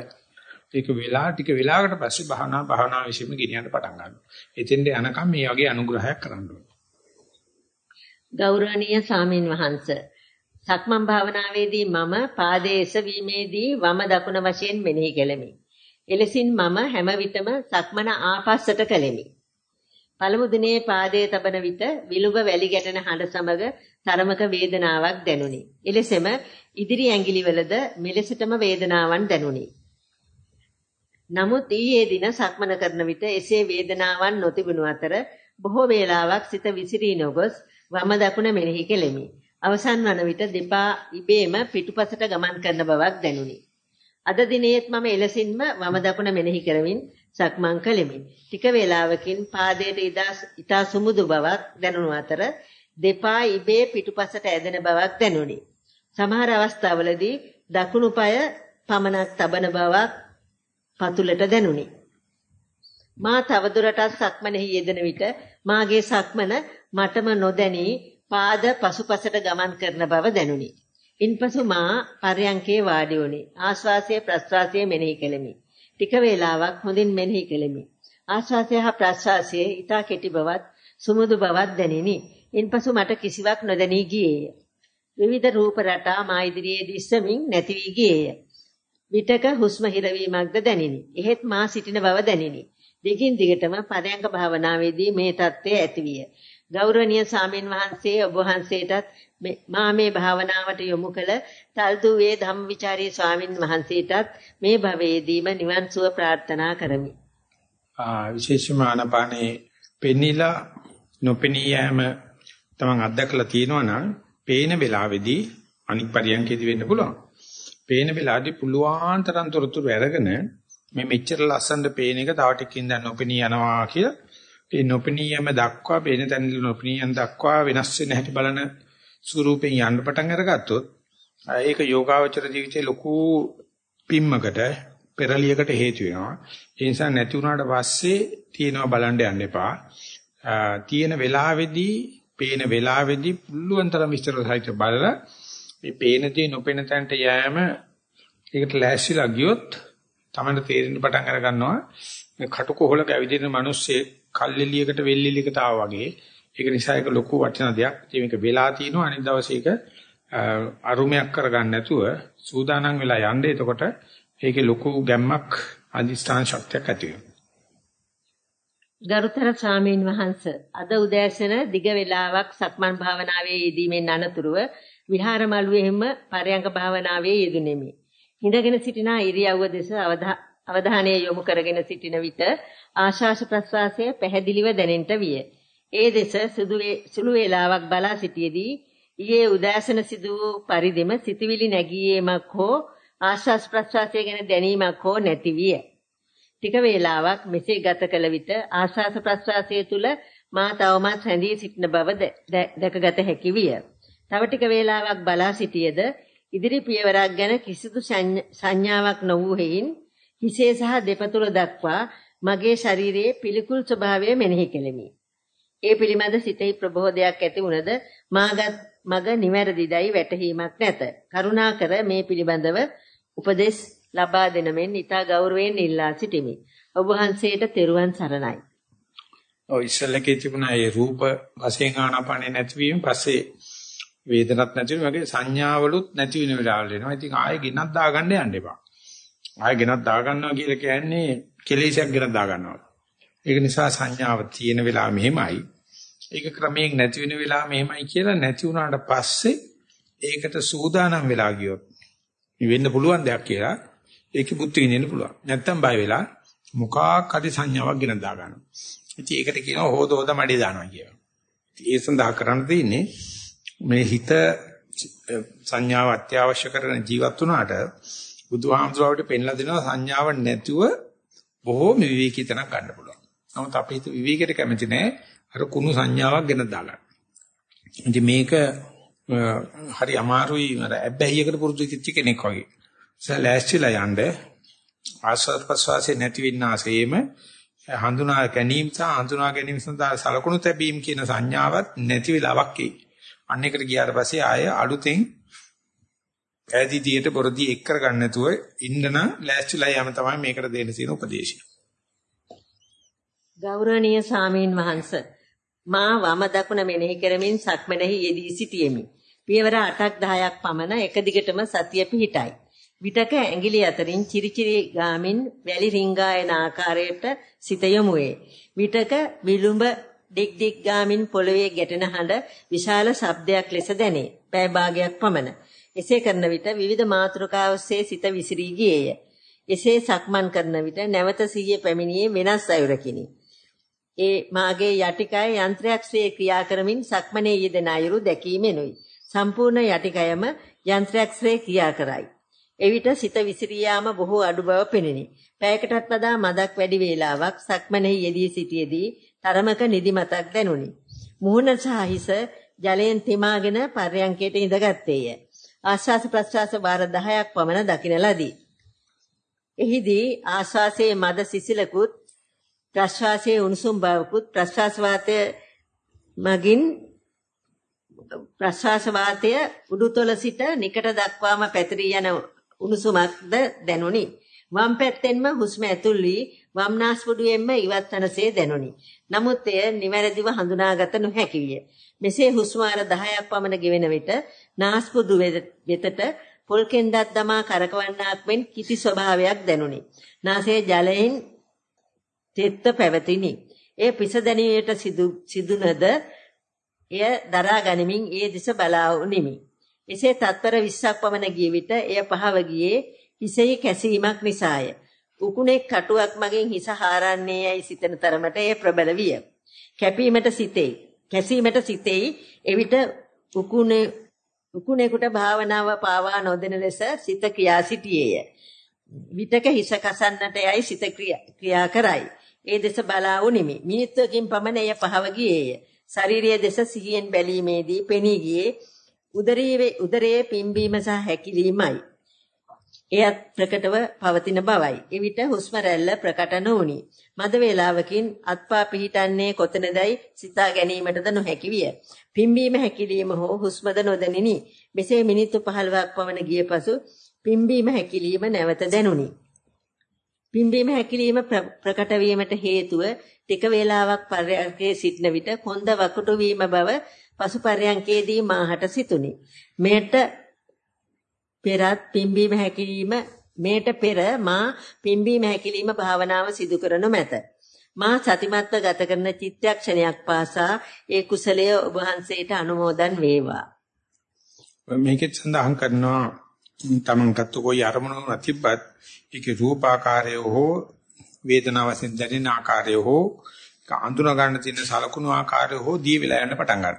[SPEAKER 1] ඒක වෙලා ටික වෙලාවකට පස්සේ භාවනා භාවනා විශ්ීම ගෙනියන්න පටන් ගන්නවා. එතෙන්ද යනකම් මේ වගේ අනුග්‍රහයක් කරන්න ඕනේ.
[SPEAKER 3] ගෞරවනීය සාමින් වහන්ස සක්මන් භාවනාවේදී මම පාදයේ එසවීමේදී වම දකුණ වශයෙන් මෙනෙහි කෙලෙමි. එලෙසින් මම හැම විටම සක්මන ආපස්සට කළෙමි. පළමු දිනේ පාදයේ තබන විට විලුඹ වැලි ගැටෙන හඬ සමග තරමක වේදනාවක් දැනුනි. එලෙසම ඉදිරි ඇඟිලිවලද මෙලෙසටම වේදනාවන් දැනුනි. නමුත් ඊයේ දින සක්මන කරන විට එසේ වේදනාවන් නොතිබුණු අතර බොහෝ වේලාවක් සිත විසිරී නොගොස් වම දකුණ මෙනෙහි කෙලෙමි. අවසන් වන විට දෙපා ඉබේම පිටුපසට ගමන් කරන බවක් දැනුනි. අද දිනේත් මම එලෙසින්ම වම දකුණ මෙනෙහි කරමින් සක්මන් කළෙමි. ටික වේලාවකින් පාදයට ඉතා සුමුදු බවක් දැනුණු අතර දෙපා ඉබේ පිටුපසට ඇදෙන බවක් දැනුනි. සමහර අවස්ථාවලදී දකුණු පාය පමණක් තබන බවක් පතුලට දැනුනි. මා තවදුරටත් සක්මනෙහි යෙදෙන විට මාගේ සක්මන මටම නොදැනී පාද පසුපසට ගමන් කරන බව දැනුනි. ඉන්පසු මා පර්යංකේ වාඩි වුණි. ආශ්වාසය ප්‍රශ්වාසය මෙනෙහි කෙලෙමි. ටික වේලාවක් හොඳින් මෙනෙහි කෙලෙමි. ආශ්වාසය හා ප්‍රශ්වාසයේ ඊතා කෙටි බවත් සුමුදු බවක් දැනිනි. ඉන්පසු මට කිසිවක් නොදැනී ගියේය. විවිධ රූප රටා මා ඉදිරියේ දිස්සමින් නැති වී ගියේය. විටක හුස්ම හිරවීමක්ද දැනිනි. එහෙත් මා සිටින බව දැනිනි. දිගින් දිගටම පරයන්ක භාවනාවේදී මේ தත්ත්වය ඇතිවිය. ගෞරවනීය සාමින් වහන්සේ ඔබ වහන්සේටත් මා මේ භාවනාවට යොමු කළ තල්දුවේ ධම්මවිචාරී ස්වාමින් වහන්සේටත් මේ භවයේදීම නිවන් සුව ප්‍රාර්ථනා කරමි.
[SPEAKER 1] ආ විශේෂම ආනපානේ පෙනිලා නොපෙනී යෑම තමන් අත්දකලා තියෙනවා නම් පේන වෙලාවේදී අනික් පරියන්කේදී වෙන්න පුළුවන්. පේන වෙලාවේදී පුළුවන් තරම් තොරතුරු අරගෙන මේ මෙච්චර ලස්සනට පේන එක තව ටිකකින් දැන් නොපෙනී යනවා කියලා ඒ නොපෙනී යම දක්වා පේන තැන නොපෙනී යන දක්වා වෙනස් වෙන හැටි බලන ස්වරූපෙන් යන්න පටන් අරගත්තොත් ඒක යෝගාවචර ජීවිතේ ලොකු පිම්මකට පෙරලියකට හේතු වෙනවා. ඒ නිසා නැති වුණාට පස්සේ තියෙනවා බලන්න යන්න එපා. තියෙන වෙලාවේදී පේන වෙලාවේදී පුළුවන් තරම් විස්තර සහිත බලලා මේ පේන දේ නොපෙන තැනට යෑම ඒකට ලෑස්තිලා ගියොත් තමයි තේරෙන්න පටන් අර ගන්නවා මේ කටුකොහලක ඇවිදින මිනිස්සේ කල්ලිලියකට වෙල්ලිලියකට ආවා වගේ ඒක නිසා ඒක ලොකු වටිනා දෙයක්. ඉතින් මේක වෙලා තිනවා අනිත් දවසේ ඒක අරුමයක් කරගන්න නැතුව සූදානම් වෙලා යන්න. එතකොට ඒකේ ලොකු ගැම්මක් අදිස්ථාන ශක්තියක් ඇති වෙනවා.
[SPEAKER 3] ගරුතර ස්වාමීන් වහන්ස අද උදෑසන දිග වේලාවක් සක්මන් භාවනාවේ යෙදීමෙන් අනතුරුව විහාර මළුවේම පරයන්ක භාවනාවේ යෙදුණෙමි. හිඳගෙන සිටින ඉරියව්ව දෙස අවධානය යොමු කරගෙන සිටින විට ආශාස ප්‍රස්වාසය පැහැදිලිව දැනෙන්නට විය. ඒ දෙස සුළු වේලාවක් බලා සිටියේදී ඊයේ උදෑසන සිදු වූ පරිදිම සිතවිලි නැගීමක් හෝ ආශාස ප්‍රස්වාසය ගැන දැනීමක් හෝ නැති විය. ටික වේලාවක් මෙසේ ගත කළ විට ආශාස ප්‍රස්වාසය තුල මා තවමත් රැඳී සිටින බව දැකගත හැකි විය. තව ටික වේලාවක් බලා සිටියේද ඉදිරි පියවරක් ගැන කිසිදු සංඥාවක් නොවූ හේයින් හිසේ සහ දෙපතුල දක්වා මගේ ශරීරයේ පිළිකුල් ස්වභාවය මෙනෙහි කෙලිමි. ඒ පිළිබඳ සිතෙහි ප්‍රබෝධයක් ඇති වුණද මාගත් මග නිවැරදිදයි වැටහීමක් නැත. කරුණාකර මේ පිළිබඳව උපදෙස් ලබා දෙන මෙන් ඊට ගෞරවයෙන් ඉල්ලා සිටිමි. ඔබ වහන්සේට තෙරුවන් සරණයි.
[SPEAKER 1] ඔය ඉස්සලකේ තිබුණා ඒ රූප වශයෙන් ආනාපානේ නැතිවීම පස්සේ වේදනත් නැති වගේ සංඥාවලුත් නැති වෙන වෙලාවල් එනවා. ඉතින් ආයෙ ගෙනත් දාගන්න යන්න එපා. ආයෙ ගෙනත් දාගන්නවා කියලා කියන්නේ කෙලෙසයක් ගෙනත් දාගන්නවා. ඒක නිසා සංඥාව තියෙන වෙලාව මෙහෙමයි. ඒක ක්‍රමයෙන් නැති වෙන වෙලාව මෙහෙමයි කියලා නැති වුණාට පස්සේ ඒකට සූදානම් වෙලා ගියොත් වෙන්න පුළුවන් දෙයක් කියලා ඒකේ බුද්ධ විඳින්න පුළුවන්. නැත්තම් බය වෙලා මොකක් හරි සංඥාවක් ගෙන දා ගන්නවා. ඉතින් ඒකට කියනවා හොද හොද මඩේ දානවා කියලා. ඒ සඳහා කරන්න තියෙන්නේ මේ හිත සංඥාව අත්‍යවශ්‍ය කරන ජීවත් වුණාට බුදුහාමුදුරුවෝට පෙන්ලා දෙනවා සංඥාව නැතුව බොහෝ විවේකී තැනක් ගන්න පුළුවන්. නමුත් අපේ හිත විවේකයට කැමති නැහැ. අර කුණු සංඥාවක් ගෙන දාගන්න. ඉතින් මේක හරි අමාරුයි අර ඇබ්බැහියකට පුරුදු වෙච්ච කෙනෙක් වගේ. සලෑස්තිලා යන්න ආස්වාද ප්‍රසවාසයේ නැති වෙන්නාseම හඳුනා ගැනීම සහ හඳුනා ගැනීම සඳහා සලකුණු තැබීම කියන සංඥාවක් නැති වෙලාවක් එයි. අන්න එකට ගියාට පස්සේ ආය අලුතෙන් ඈදිදියට බොරදී එක් කරගන්න නැතුව ඉන්න නම් ලෑස්තිලා යම තමයි මේකට දෙන්න තියෙන උපදේශය.
[SPEAKER 3] ගෞරවනීය සාමීන් වහන්ස මා වම දකුණ මෙනෙහි කරමින් සක්මනෙහි යෙදී සිටියෙමි. පියවර 8ක් 10ක් පමණ එක දිගටම සතිය පිහිටයි. විතක ඇඟිලි අතරින් චිරිචිරි ගාමින් වැලි රිංගා එන ආකාරයට සිත යොමු වේ. විතක විලුඹ ඩික් ඩික් ගාමින් පොළවේ ගැටෙන හඬ විශාල ශබ්දයක් ලෙස දැනේ. පෑ භාගයක් පමණ. එසේ කරන විට විවිධ මාතෘකා ඔස්සේ සිත විසිරී ගියේය. එසේ සක්මන් කරන විට නැවත සිහිය පැමිණියේ වෙනස් අයුරකිනි. ඒ මාගේ යටිකය යන්ත්‍රයක් සේ ක්‍රියා කරමින් සක්මනේ යෙදෙන අයුරු දැකීමෙනුයි. සම්පූර්ණ යටිකයම යන්ත්‍රයක් සේ ක්‍රියා කරයි. එවිට සිත විසිරී යාම බොහෝ අඩු බව පෙනිනි. පැයකටත් වඩා මදක් වැඩි වේලාවක් සක්මනේ යෙදී සිටියේදී තරමක නිදිමතක් දැනුනි. මුහුණ සහ හිස ජලයෙන් තෙමාගෙන පර්යංකයට ඉඳගත්තේය. ආශ්වාස ප්‍රශ්වාස වාර 10ක් පමණ දකින ලදී. එහිදී ආශ්වාසයේ මද සිසිලකුත් ප්‍රශ්වාසයේ උණුසුම් බවකුත් ප්‍රශ්වාස වාතය මගින් ප්‍රශ්වාස වාතය උඩුතල සිට නිකට දක්වාම පැතිරී යන උණුසුමක්ද දැනුනි. වම් පැත්තෙන්ම හුස්ම ඇතුල් වී වම් නාස්පුඩුවෙන්ම ඉවත් වනසේ දැනුනි. නමුත් එය නිවැරදිව හඳුනාගත නොහැකි විය. මෙසේ හුස්ම අර 10ක් පමණ ගෙවෙන විට නාස්පුඩු වෙතට පොල් කෙන්දක් දමා කරකවන්නාක් මෙන් කිසි ස්වභාවයක් දැනුනි. නාසයේ ජලයෙන් තෙත්ත පැවතිනි. ඒ පිස දැනීමට සිදුනද එය දරා ගනිමින් ඒ දෙස බලා උනිමි. එසේ තත්පර 20ක් පමණ ගිය විට එය පහව ගියේ හිසෙහි කැසීමක් නිසාය. උකුණේ කටුවක් මගෙන් හිස හාරන්නේ යයි සිතන තරමට එය ප්‍රබල විය. කැපීමට සිතේ. කැසීමට සිතේ. එවිට උකුණේ උකුණේකට භාවනාව පාවා නොදෙන ලෙස සිත ක්‍රියා සිටියේය. විතක හිස කසන්නට යයි සිත ක්‍රියා කරයි. ඒ දෙස බලා උනිමි. මිනිත්තුවකින් පමණ එය පහව ගියේය. ශාරීරිය දෙස සිහියෙන් බැලීමේදී පෙනී ගියේ උදරයේ උදරයේ පිම්බීම සහ හැකිලීමයි. එයත් ප්‍රකටව පවතින බවයි. එවිට හුස්ම රැල්ල ප්‍රකට නොවුනි. මද වේලාවකින් අත්පා පිහිටන්නේ කොතනදයි සිතා ගැනීමටද නොහැකි විය. පිම්බීම හැකිලීම හෝ හුස්මද නොදැනිනි. මෙසේ මිනිත්තු 15ක් පමණ ගිය පසු පිම්බීම හැකිලීම නැවත දැනුනි. පිම්බීම හැකිලීම ප්‍රකට වීමට හේතුව ටික වේලාවක් පර්යංකයේ සිටන විට කොන්ද වකුටු වීම බව පසු පර්යංකයේදී මාහට සිතුනි. මෙයට පෙරත් පිම්බීම හැකිලිම මේට පෙර මා පිම්බීම හැකිලිම භාවනාව සිදු කරනු මැත. මා සතිමත්ව ගත කරන චිත්තක්ෂණයක් පාසා ඒ කුසලය ඔබ වහන්සේට අනුමෝදන් වේවා.
[SPEAKER 1] මේකෙත් සඳහන් කරනවා තමන් ගත්ත કોઈ අරමුණක් නැතිවත් ඒකේ රූපාකාරය හෝ වේදනාව වශයෙන් දැනෙන ආකාරය හෝ අඳුන ගන්න තියෙන සලකුණු ආකාරය හෝ දී වෙලා යන්න පටන් ගන්නවා.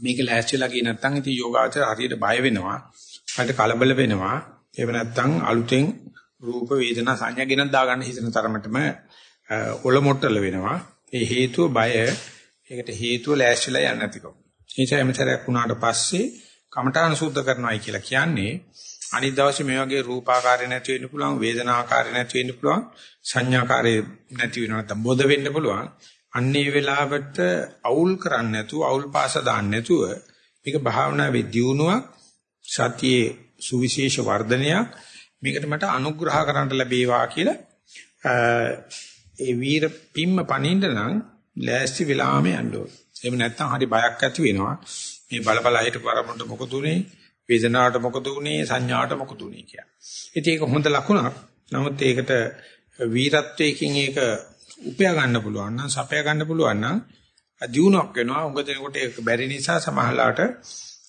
[SPEAKER 1] මේක ලෑස්තිලා ගියේ නැත්නම් ඉතින් යෝගාචර හරියට බය වෙනවා. හරියට කලබල වෙනවා. එහෙම නැත්නම් අලුතෙන් රූප වේදනා සංඥා ගෙනත් දාගන්න හිතන තරමටම ඔල මොට්ටල වෙනවා. ඒ හේතුව බය. ඒකට හේතුව ලෑස්තිලා යන්නේ නැතිකම. එනිසා එමෙතරක් වුණාට පස්සේ කමඨාන සුද්ධ කරනවායි කියලා කියන්නේ අනිත් දවසේ මේ වගේ රූපාකාරය නැති වෙන්න පුළුවන් වේදනාකාරය නැති වෙන්න පුළුවන් සංඥාකාරය නැති වෙනවා නැත්නම් බොද වෙන්න පුළුවන් අන්නේ වෙලාවට අවුල් කරන්නේ නැතුව අවුල් පාස දාන්න නැතුව මේක භාවනාවේ දියුණුවක් සතියේ සුවිශේෂ වර්ධනයක් මේකට මට අනුග්‍රහ කරන්න ලැබේවා කියලා ඒ වීර පිම්ම පණින්න නම් ලෑස්ති වෙලාම යන්න ඕනේ. එහෙම නැත්නම් හරි බයක් ඇති වෙනවා. මේ බලබල හිට පරමුණට මොකද උනේ? වේදනාවට මොකද උනේ? සංඥාවට මොකද උනේ කියලා. ඉතින් ඒක හොඳ ලකුණක්. නමුත් ඒකට වීරත්වයකින් ඒක උපයා ගන්න පුළුවන් නම් සපයා ගන්න පුළුවන් නම් දියුණුවක් වෙනවා. උඟ දෙනකොට ඒක බැරි නිසා සමහරලාට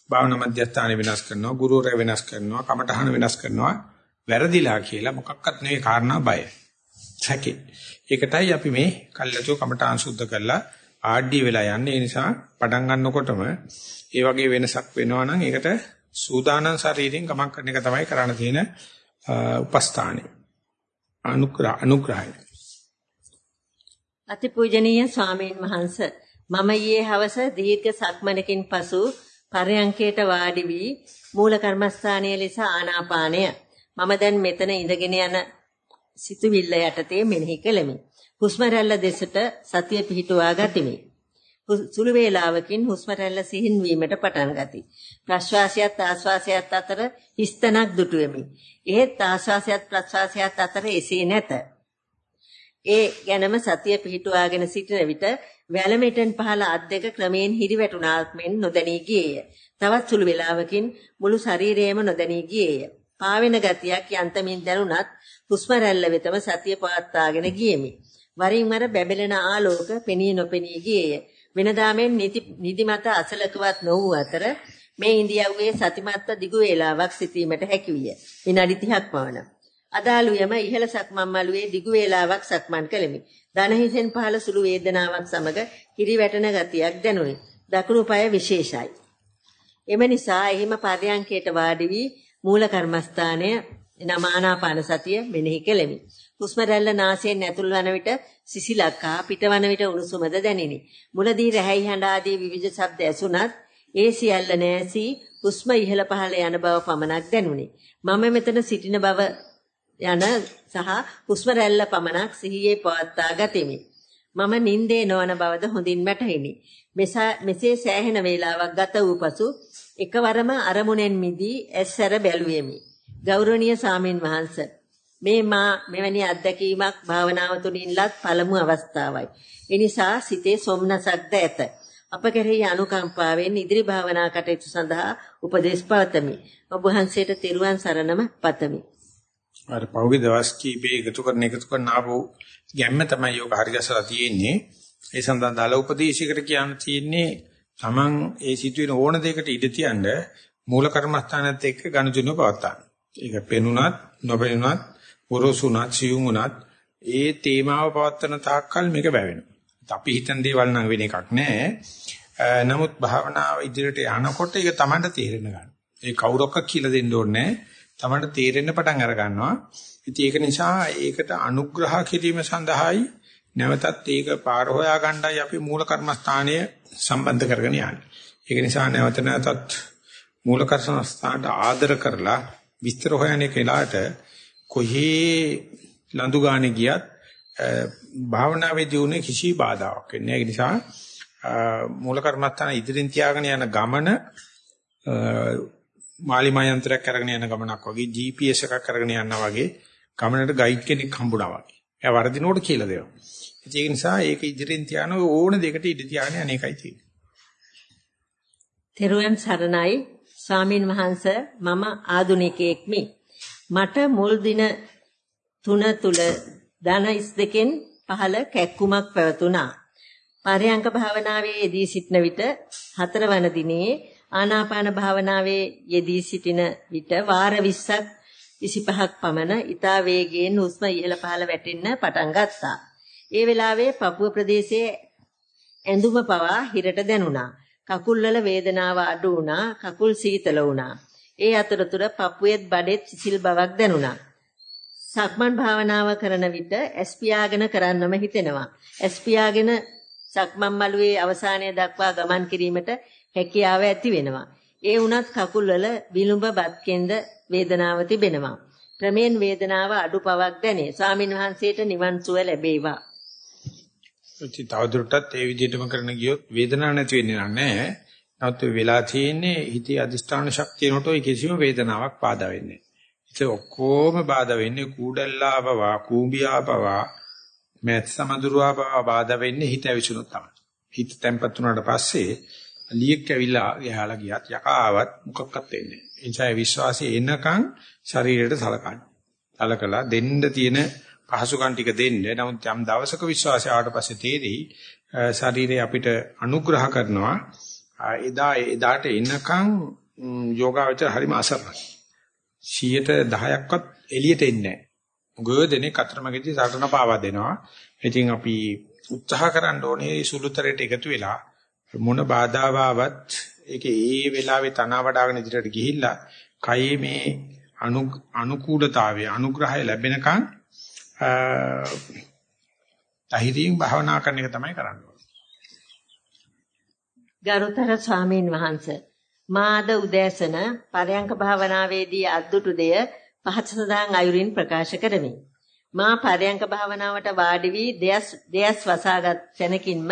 [SPEAKER 1] භාවනා මධ්‍යස්ථාන වෙනස් කරනවා, ගුරුවරයා වෙනස් කරනවා, කමඨහන වෙනස් කරනවා. වැරදිලා කියලා මොකක්වත් නෙවෙයි කාරණා බය. සැකේ. ඒකටයි අපි මේ කල්ලාතු කමඨාන් සුද්ධ කරලා ආඩ්‍ය වෙලා යන්නේ. ඒ නිසා පටන් ගන්නකොටම ඒ වගේ වෙනසක් වෙනවා නම් ඒකට සූදානම් ශරීරයෙන් ගමන් කරන එක තමයි කරන්න තියෙන උපස්ථානය. අනුග්‍රහ අනුග්‍රහය.
[SPEAKER 3] අතිපූජනීය ස්වාමීන් වහන්ස මම ඊයේ හවස දීර්ඝ සක්මනකින් පසු පරයන්කේට වාඩි වී මූල කර්මස්ථානයේ ලෙස ආනාපානය මම දැන් මෙතන ඉඳගෙන යන සිතුවිල්ල යටතේ මෙනෙහි කෙලෙමි. හුස්ම රැල්ල දෙසට සතිය පිහිටුවා ගතිමි. සුළු වේලාවකින් හුස්ම රැල්ල සිහින් වීමට පටන් ගති. ප්‍රශ්වාසයත් ආශ්වාසයත් අතර හිස්තනක් දුටුවෙමි. එහෙත් ආශ්වාසයත් ප්‍රශ්වාසයත් අතර එසේ නැත. ඒ ගැනම සතිය පිහිටුවාගෙන සිටින විට වැලමෙටන් පහළ අත් දෙක ක්‍රමයෙන් හිරිවැටුණාක් මෙන් නොදැනී ගියේය. තවත් සුළු වේලාවකින් මුළු ශරීරයම නොදැනී ගියේය. පාවෙන ගතියක් යන්තමින් දැනුණත් හුස්ම රැල්ල වෙතම සතිය පවත්වාගෙන ගියෙමි. වරින් වර බැබලෙන ආලෝක පෙනී නොපෙනී ගියේය. වෙනදා මෙන් නිදිමත අසලකවත් නොවූ අතර මේ ඉන්දියාවේ සතිමත්ව දිගු වේලාවක් සිටීමට හැකි විය. විනාඩි 30ක් පමණ. අදාළුයම ඉහළ සක්මන් මළුවේ දිගු වේලාවක් සක්මන් කළෙමි. දන හිසෙන් පහළ සුළු වේදනාවක් සමග කිරි වැටෙන ගතියක් දැනුනි. දකුණු පාය විශේෂයි. එම නිසා එහිම පර්යංකයට වාඩි වී මූල කර්මස්ථානය නමානාපාන සතිය මෙනෙහි කෙලෙමි. හුස්ම රැල්ල නාසයෙන් ඇතුල් වන විට සිසිලක්කා පිටවන විට උණුසුමද දැනිනි. මුලදී රැහැයි හඬ ආදී විවිධ ශබ්ද ඇසුණත් ඒ සියල්ල නැසී හුස්ම ඉහළ පහළ යන බව පමණක් දැනුනි. මම මෙතන සිටින බව යන සහ හුස්ම රැල්ල පමණක් සිහියේ පවත්වා ගතිමි. මම නිින්දේ නොවන බවද හොඳින් වැටහිනි. මෙසේ සෑහෙන වේලාවක් ගත වූ පසු එකවරම අරමුණෙන් මිදී ඇස්සර බැලුවෙමි. ගෞරවනීය සාමින් වහන්සේ මේ මා මෙවැනි අත්දැකීමක් භාවනාව තුළින්ලත් පළමු අවස්ථාවයි. එනිසා සිතේ සොම්නසක්ද ඇත. අප කෙරෙහි අනුකම්පාවෙන් ඉදිරි භාවනා කටයුතු සඳහා උපදෙස් පවතමි. ඔබ වහන්සේට තෙරුවන් සරණම පතමි.
[SPEAKER 1] අර පහුගිය දවස් කීපේ එකතු කරන එකතු කරන ආපු ගැම්ම තමයි යෝග හරිගස්සලා තියෙන්නේ. ඒ සඳහා දාල උපදේශයකට කියන්න තියෙන්නේ Taman ඒ සිදුවෙන ඕන දෙයකට ඉඩ තියන්න මූල කර්මස්ථානත් එක්ක ගනුදෙනු පවත්තා. ඒක පෙනුනත් නොපෙනුනත් පුරුසුණත් සියුමුණත් ඒ තේමාව පවත්තන තාක්කල් මේක බැවෙනවා. අපි හිතන දේවල් නම් වෙන එකක් නෑ. නමුත් භාවනාව ඉදිරියට යනකොට ඒක Tamanට තේරෙන ගන්න. ඒ කවුරක්ක කියලා දෙන්න ඕනේ Tamanට තේරෙන්න පටන් අර ගන්නවා. ඉතින් ඒක නිසා ඒකට අනුග්‍රහ කිරීම සඳහායි නැවතත් ඒක පාර හොයා ගන්නයි අපි මූල කර්මස්ථානය සම්බන්ධ කරගෙන යන්නේ. ඒක නිසා නැවත නැවතත් මූල කර්මස්ථානට ආදර කරලා විස්තර හොයන කෙනාට කොහේ ලඳු ගානේ ගියත් භාවනාවේදී උනේ කිසි බාධාවක් වෙන්නේ නැහැ. ඒ නිසා මූල කර්මස්ථාන ඉදිරින් තියාගෙන යන ගමන මාලිමා යන්ත්‍රයක් අරගෙන යන ගමනක් වගේ GPS එකක් අරගෙන යනවා වගේ ගමනට ගයිඩ් කෙනෙක් හම්බුණා වගේ. එයා වර්ධිනෝට කියලා දෙනවා. ඒක නිසා ඒක ඉදිරියෙන් තියාන ඕන දෙයකට ඉඳ තියාගෙන අනේකයි තියෙන්නේ.
[SPEAKER 3] තෙරුවන් සරණයි ස්වාමින් වහන්සේ මම ආදුනිකයෙක්මි. මට මුල් දින තුන තුල ධන ඉස් දෙකෙන් පහළ කැක්කුමක් පැවතුණා. පරයන්ක භාවනාවේ යෙදී සිටන විට හතරවන දිනේ ආනාපාන භාවනාවේ යෙදී සිටින විට වාර 20ක් 25ක් පමණ ඊතා වේගයෙන් හුස්ම ඉහළ පහළ වැටෙන්න පටන් ගත්තා. ඒ වෙලාවේ පපුව ප්‍රදේශයේ ඇඳුම පවා හිරට දැනුණා. කකුල්වල වේදනාව අඩු වුණා, කකුල් සීතල වුණා. ඒ අතරතුර පපුවේත් බඩෙත් සිසිල් බවක් දැනුණා. සක්මන් භාවනාව කරන විට ඇස් පියාගෙන කරන්නම හිතෙනවා. ඇස් පියාගෙන සක්මන් මළුවේ අවසානයේ දක්වා ගමන් කිරීමට හැකියාව ඇති වෙනවා. ඒ වුණත් කකුල්වල විලුඹ බත්කෙන්ද වේදනාව තිබෙනවා. ක්‍රමෙන් වේදනාව අඩු පවක් දැනේ. ස්වාමින් වහන්සේට නිවන් සුව ලැබේවා.
[SPEAKER 1] ඉතින් තවදුරටත් ඒ විදිහටම කරන ගියොත් වේදනාවක් නැති වෙන්නේ නැහැ. නමුත් වෙලා තියෙන්නේ හිතේ අදිෂ්ඨාන ශක්තිය නොටෝ කිසිම වේදනාවක් බාධා වෙන්නේ නැහැ. ඒක ඔක්කොම බාධා වෙන්නේ කූඩල්ලාපවා, කූඹියාපවා, මෙත් සමදුරුවාපවා බාධා වෙන්නේ හිත ඇවිසුනොත් තමයි. හිත තැම්පත් වුණාට පස්සේ ලියෙක් ඇවිල්ලා ගහලා ගියත් යකාවත් මොකක්වත් වෙන්නේ නැහැ. ඒ නිසා විශ්වාසය එනකන් ශරීරයට සලකන්න. සලකලා දෙන්න තියෙන පහසුකම් ටික දෙන්න. නමුත් යම් දවසක විශ්වාසය ආවට පස්සේ තේරෙයි ශරීරය අපිට අනුග්‍රහ කරනවා. එදා එදාට එනකන් යෝගාවචර හරිම අසරණයි. 10%ක්වත් එළියට එන්නේ නැහැ. ගොයදෙනේ කතරමගෙදී සටන පාවා දෙනවා. ඉතින් අපි උත්සාහ කරන්න ඕනේ සුළුතරයට එකතු වෙලා මොන බාධාවාවත් ඒකේ ඒ වෙලාවේ තනවා වඩාගෙන ඉදිරියට ගිහිල්ලා කයේ මේ අනු අනුකූලතාවය අනුග්‍රහය ලැබෙනකන් ධෛර්යයෙන් භාවනා කරන එක තමයි කරන්න ඕනේ.
[SPEAKER 3] ගරුතර ස්වාමීන් වහන්සේ මාද උදෑසන පරයන්ක භාවනාවේදී අද්දුටු දෙය පහත සදාන් අයුරින් ප්‍රකාශ කරමි. මා පරයන්ක භාවනාවට වාඩි වී දෙයස් දෙයස් වසාගත් සැනකින්ම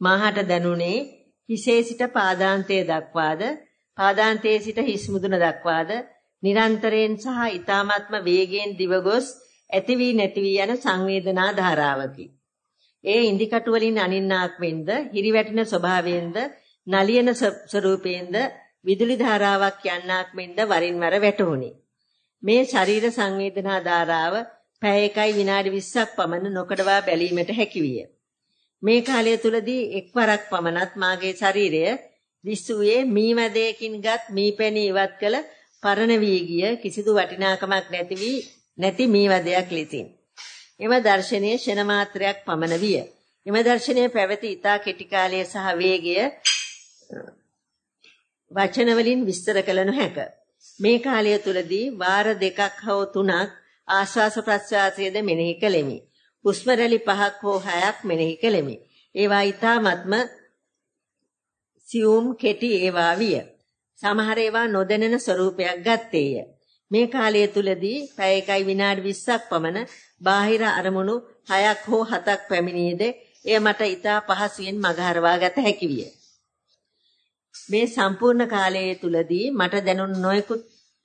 [SPEAKER 3] මාහට දැනුනේ හිසේ සිට පාදාන්තයේ දක්වාද පාදාන්තයේ සිට හිස් මුදුන දක්වාද නිරන්තරයෙන් සහ ඊ타මාත්ම වේගයෙන් දිවගොස් ඇති වී නැති වී යන සංවේදනා ධාරාවකි. ඒ ඉන්දිකටු වලින් අනින්නාක් වෙන්ද, හිරිවැටෙන ස්වභාවයෙන්ද, නලියන ස්වරූපයෙන්ද විදුලි ධාරාවක් යන්නාක් මෙන්ද වරින් වර වැටහුණි. මේ ශරීර සංවේදනා ධාරාව පැය එකයි විනාඩි 20ක් පමණ නොකඩවා බැලීමට හැකියිය. මේ කාලය තුලදී එක්වරක් පමණත් මාගේ ශරීරය විශ්ුවේ මීමැදයකින්ගත් මීපැණි ඉවත් කළ පරණ වී ගිය කිසිදු වටිනාකමක් නැති වී නැති මීවැදයක් ලෙසින්. එම දර්ශනයේ ෂණ මාත්‍රයක් පමණ විය. එම දර්ශනයේ පැවති ඊතා කෙටි කාලය සහ වේගය වචන වලින් විස්තර කළ නොහැක. මේ කාලය තුලදී වාර දෙකක් හෝ තුනක් ආශ්වාස ප්‍රශ්වාසයේද මෙනෙහි කළෙමි. හුස්ම රැලි පහක් හෝ හයක් මෙනෙහි කළෙමි. ඒවා ඊ타ත්ම සියුම් කෙටි ඒවා විය. සමහර ඒවා නොදැනෙන ස්වරූපයක් ගත්තේය. මේ කාලය තුලදී පැය එකයි විනාඩි 20ක් පමණ බාහිර අරමුණු 6ක් හෝ 7ක් පැමිණියේද එය මට ඊටා පහසුවෙන් මගහරවා ගත හැකි විය. මේ සම්පූර්ණ කාලය තුලදී මට දැනුණු නොයෙකුත්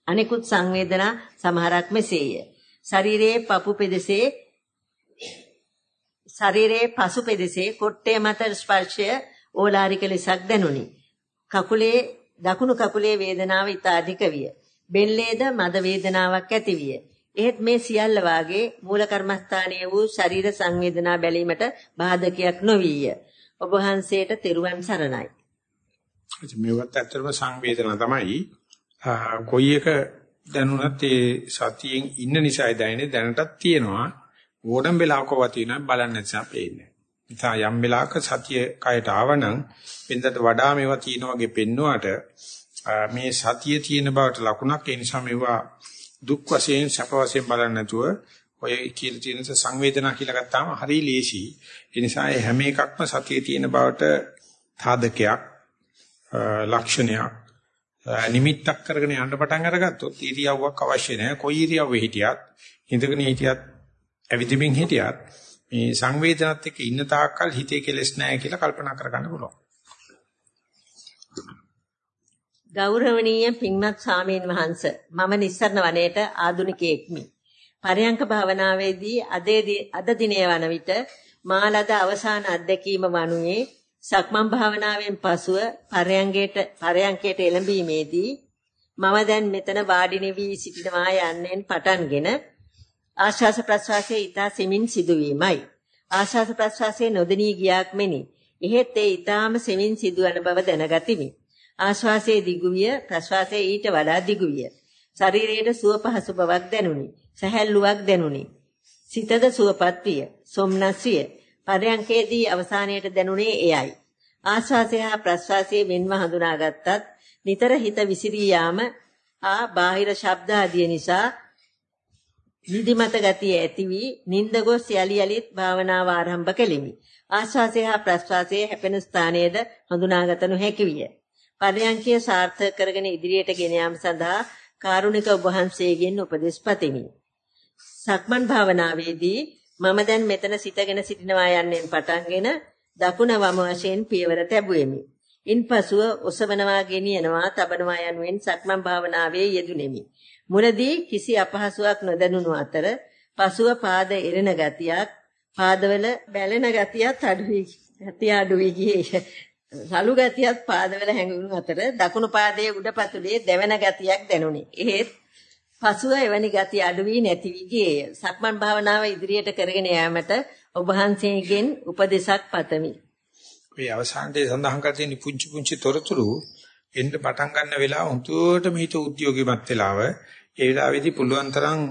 [SPEAKER 3] අනෙකුත් සංවේදනා සමහරක් මෙසේය. ශරීරයේ පපු පෙදෙසේ ශරීරයේ පසු පෙදෙසේ කොට්ටේ මත ස්පර්ශය ඕලාරික ලෙසක් දැනුනි. කකුලේ දකුණු කකුලේ වේදනාව ඊට අධික විය. බෙල්ලේද මද වේදනාවක් ඇති විය. එහෙත් මේ සියල්ල වාගේ මූල කර්මස්ථානයේ වූ ශරීර සංවේදනා බැලීමට බාධකයක් නොවිය. ඔබ වහන්සේට තෙරුවන් සරණයි.
[SPEAKER 1] මේවත් ඇත්තටම සංවේදනා තමයි. කොයි එක දැනුණත් ඒ සතියෙන් ඉන්න නිසායි දැනෙන්නේ දැනටත් තියෙනවා. ඕඩම් වෙලාවකව තියෙනවා බලන්න නිසා පේන්නේ. ඉතින් යම් වෙලාවක සතිය කයට ආවනම් වෙනදට වඩා මේවා තියෙන වගේ පෙන්නුවාට මේ සතිය තියෙන බවට ලකුණක් ඒ නිසා මේවා දුක් වශයෙන් සැප වශයෙන් බලන්නේ නැතුව ඔය කියලා තියෙන සංවේදනා කියලා ගත්තාම හරි ලේසි. ඒ නිසා හැම එකක්ම සතිය තියෙන බවට සාධකයක් ලක්ෂණයක් නිමිත්තක් කරගෙන යන්න පටන් අරගත්තොත් ඉරියව්වක් අවශ්‍ය නැහැ. කොයි ඉරියව්වෙ හිටියත් ඉඳගෙන හිටියත් ඇවිදින්මින් හිටියත් මේ සංවේදනත් එක්ක ඉන්න තාක්කල් හිතේ කෙලෙස් නැහැ කියලා කල්පනා කරගන්න පුළුවන්.
[SPEAKER 3] ගෞරවනීය පින්වත් සාමීන් වහන්ස මම නිස්සරණ වනයේට ආදුනිකයෙක්මි. පරයන්ක භාවනාවේදී අද දිනේ වන විට මාලද අවසාන අත්දැකීම වනුයේ සක්මන් භාවනාවෙන් පසුව පරයන්කේට පරයන්කේට එළඹීමේදී මම දැන් මෙතන වාඩි නිවි සිටිනවා යන්නෙන් පටන්ගෙන ආශ්වාස ප්‍රශ්වාසයේ ඊතා සෙමින් සිදුවීමයි. ආශ්වාස ප්‍රශ්වාසයේ නොදෙනී ගියාක් මෙනි. එහෙත් ඒ ඊතාම සෙමින් සිදුවන බව දැනගතිමි. ආශ්වාසයේ දිගුවිය ප්‍රශ්වාසයේ ඊට වඩා දිගුවිය. ශරීරයේ සුව පහසු බවක් දැනුනි. සැහැල්ලුවක් දැනුනි. සිතද සුවපත් විය. සොම්නස් විය. පරයන්කේදී අවසානයේට දැනුනේ එයයි. ආශ්වාසය හා ප්‍රශ්වාසයේ වෙන්ව හඳුනාගත්තත් නිතර හිත විසිරී යාම ආ බාහිර ශබ්ද ආදිය නිසා නිදිමත ගතිය ඇති වී නිින්ද ගොස් යලි යලිත් භාවනාව ආරම්භ කෙලිමි. ආශ්වාසය හා ප්‍රශ්වාසයේ හැපෙන ස්ථානයේද හඳුනාගත නොහැකි විය. පරයන්කය සාර්ථක කරගෙන ඉදිරියට ගෙන යාම සඳහා කාරුණික ඔබ වහන්සේගෙන් උපදෙස් පතමි. සක්මන් භාවනාවේදී මම දැන් මෙතන සිටගෙන සිටිනවා යන්නෙන් පටන්ගෙන දකුණ වම වශයෙන් පියවර තැබුවෙමි. ඉන්පසුව ඔසවනවා ගෙනියනවා තබනවා යනුවෙන් සක්මන් භාවනාවේ යෙදුණෙමි. මුලදී කිසි අපහසුාවක් නොදැනුණු අතර පසුව පාද එරෙන ගතියක් පාදවල බැලෙන ගතියත් අඩු වී ගතිය අඩු වී ගියේ. සලු ගතියත් පාදවල හැඟුණු අතර දකුණු පාදයේ උඩ පතුලේ දැවෙන ගතියක් දැනුනි. එහෙත් පසුව එවැනි ගති අඩු වී නැති වී ගියේය. සක්මන් භාවනාව ඉදිරියට කරගෙන යාමට ඔබ වහන්සේගෙන් උපදෙසක් පතමි.
[SPEAKER 1] ඔය අවසානයේ සඳහන් කර තියෙන පුංචි පුංචි තොරතුරු එන්න පටන් ගන්න වෙලාව හුදුවට මේිත උද්‍යෝගිමත් වෙලාව ඒ වෙලාවේදී පුළුවන් තරම්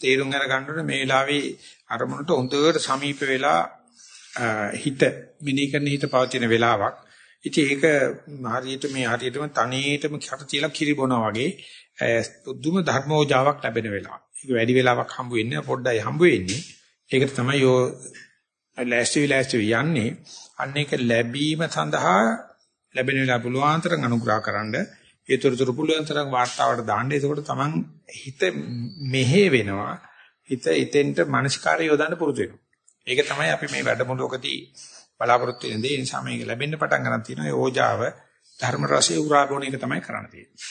[SPEAKER 1] තේරුම් අරගන්න ඕනේ මේ වෙලාවේ අරමුණට හොඳට සමීප වෙලා හිත මිනී කරන හිත පවතින වෙලාවක්. ඉතින් ඒක හරියට මේ හරියටම තනියටම කට තියලා කිරි බොනවා වගේ පුදුම ධර්මෝජාවක් ලැබෙන වෙලාව. ඒක වැඩි වෙලාවක් හම්බ වෙන්නේ පොඩ්ඩයි හම්බ වෙන්නේ. ඒකට තමයි යෝ ලෑස්ති ලෑස්ති යන්නේ. අන්න ඒක ලැබීම සඳහා ලැබෙන වෙලාව පුළුවන් තරම් අනුග්‍රහකරනද ඒතරතුරු පුළුවන් තරම් වාර්තාවට දාන්න. ඒකෝට තමන් හිත මෙහෙ වෙනවා. හිත ඉතෙන්ට මානසිකාරය යොදන්න පුරුදු වෙනවා. ඒක තමයි අපි මේ වැඩමුළුවකදී බලාපොරොත්තු වෙන දේ. ඒ නිසා මේක ලැබෙන්න පටන් ගන්න තියෙනවා. ඒ ඕජාව ධර්ම රසය උරා ගන්න එක තමයි කරන්න තියෙන්නේ.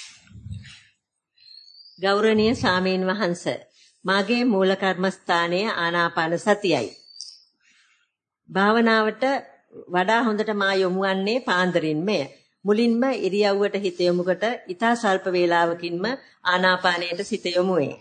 [SPEAKER 3] ගෞරවනීය සාමීන් වහන්ස මාගේ මූල කර්මස්ථානයේ ආනාපාන සතියයි. භාවනාවට වඩා හොඳට මා යොමු වන්නේ පාන්දරින්මය. මුලින්ම ඉරියව්වට හිත යොමුකොට ඊතා ස්වල්ප වේලාවකින්ම ආනාපානයට සිත යොමු වේ.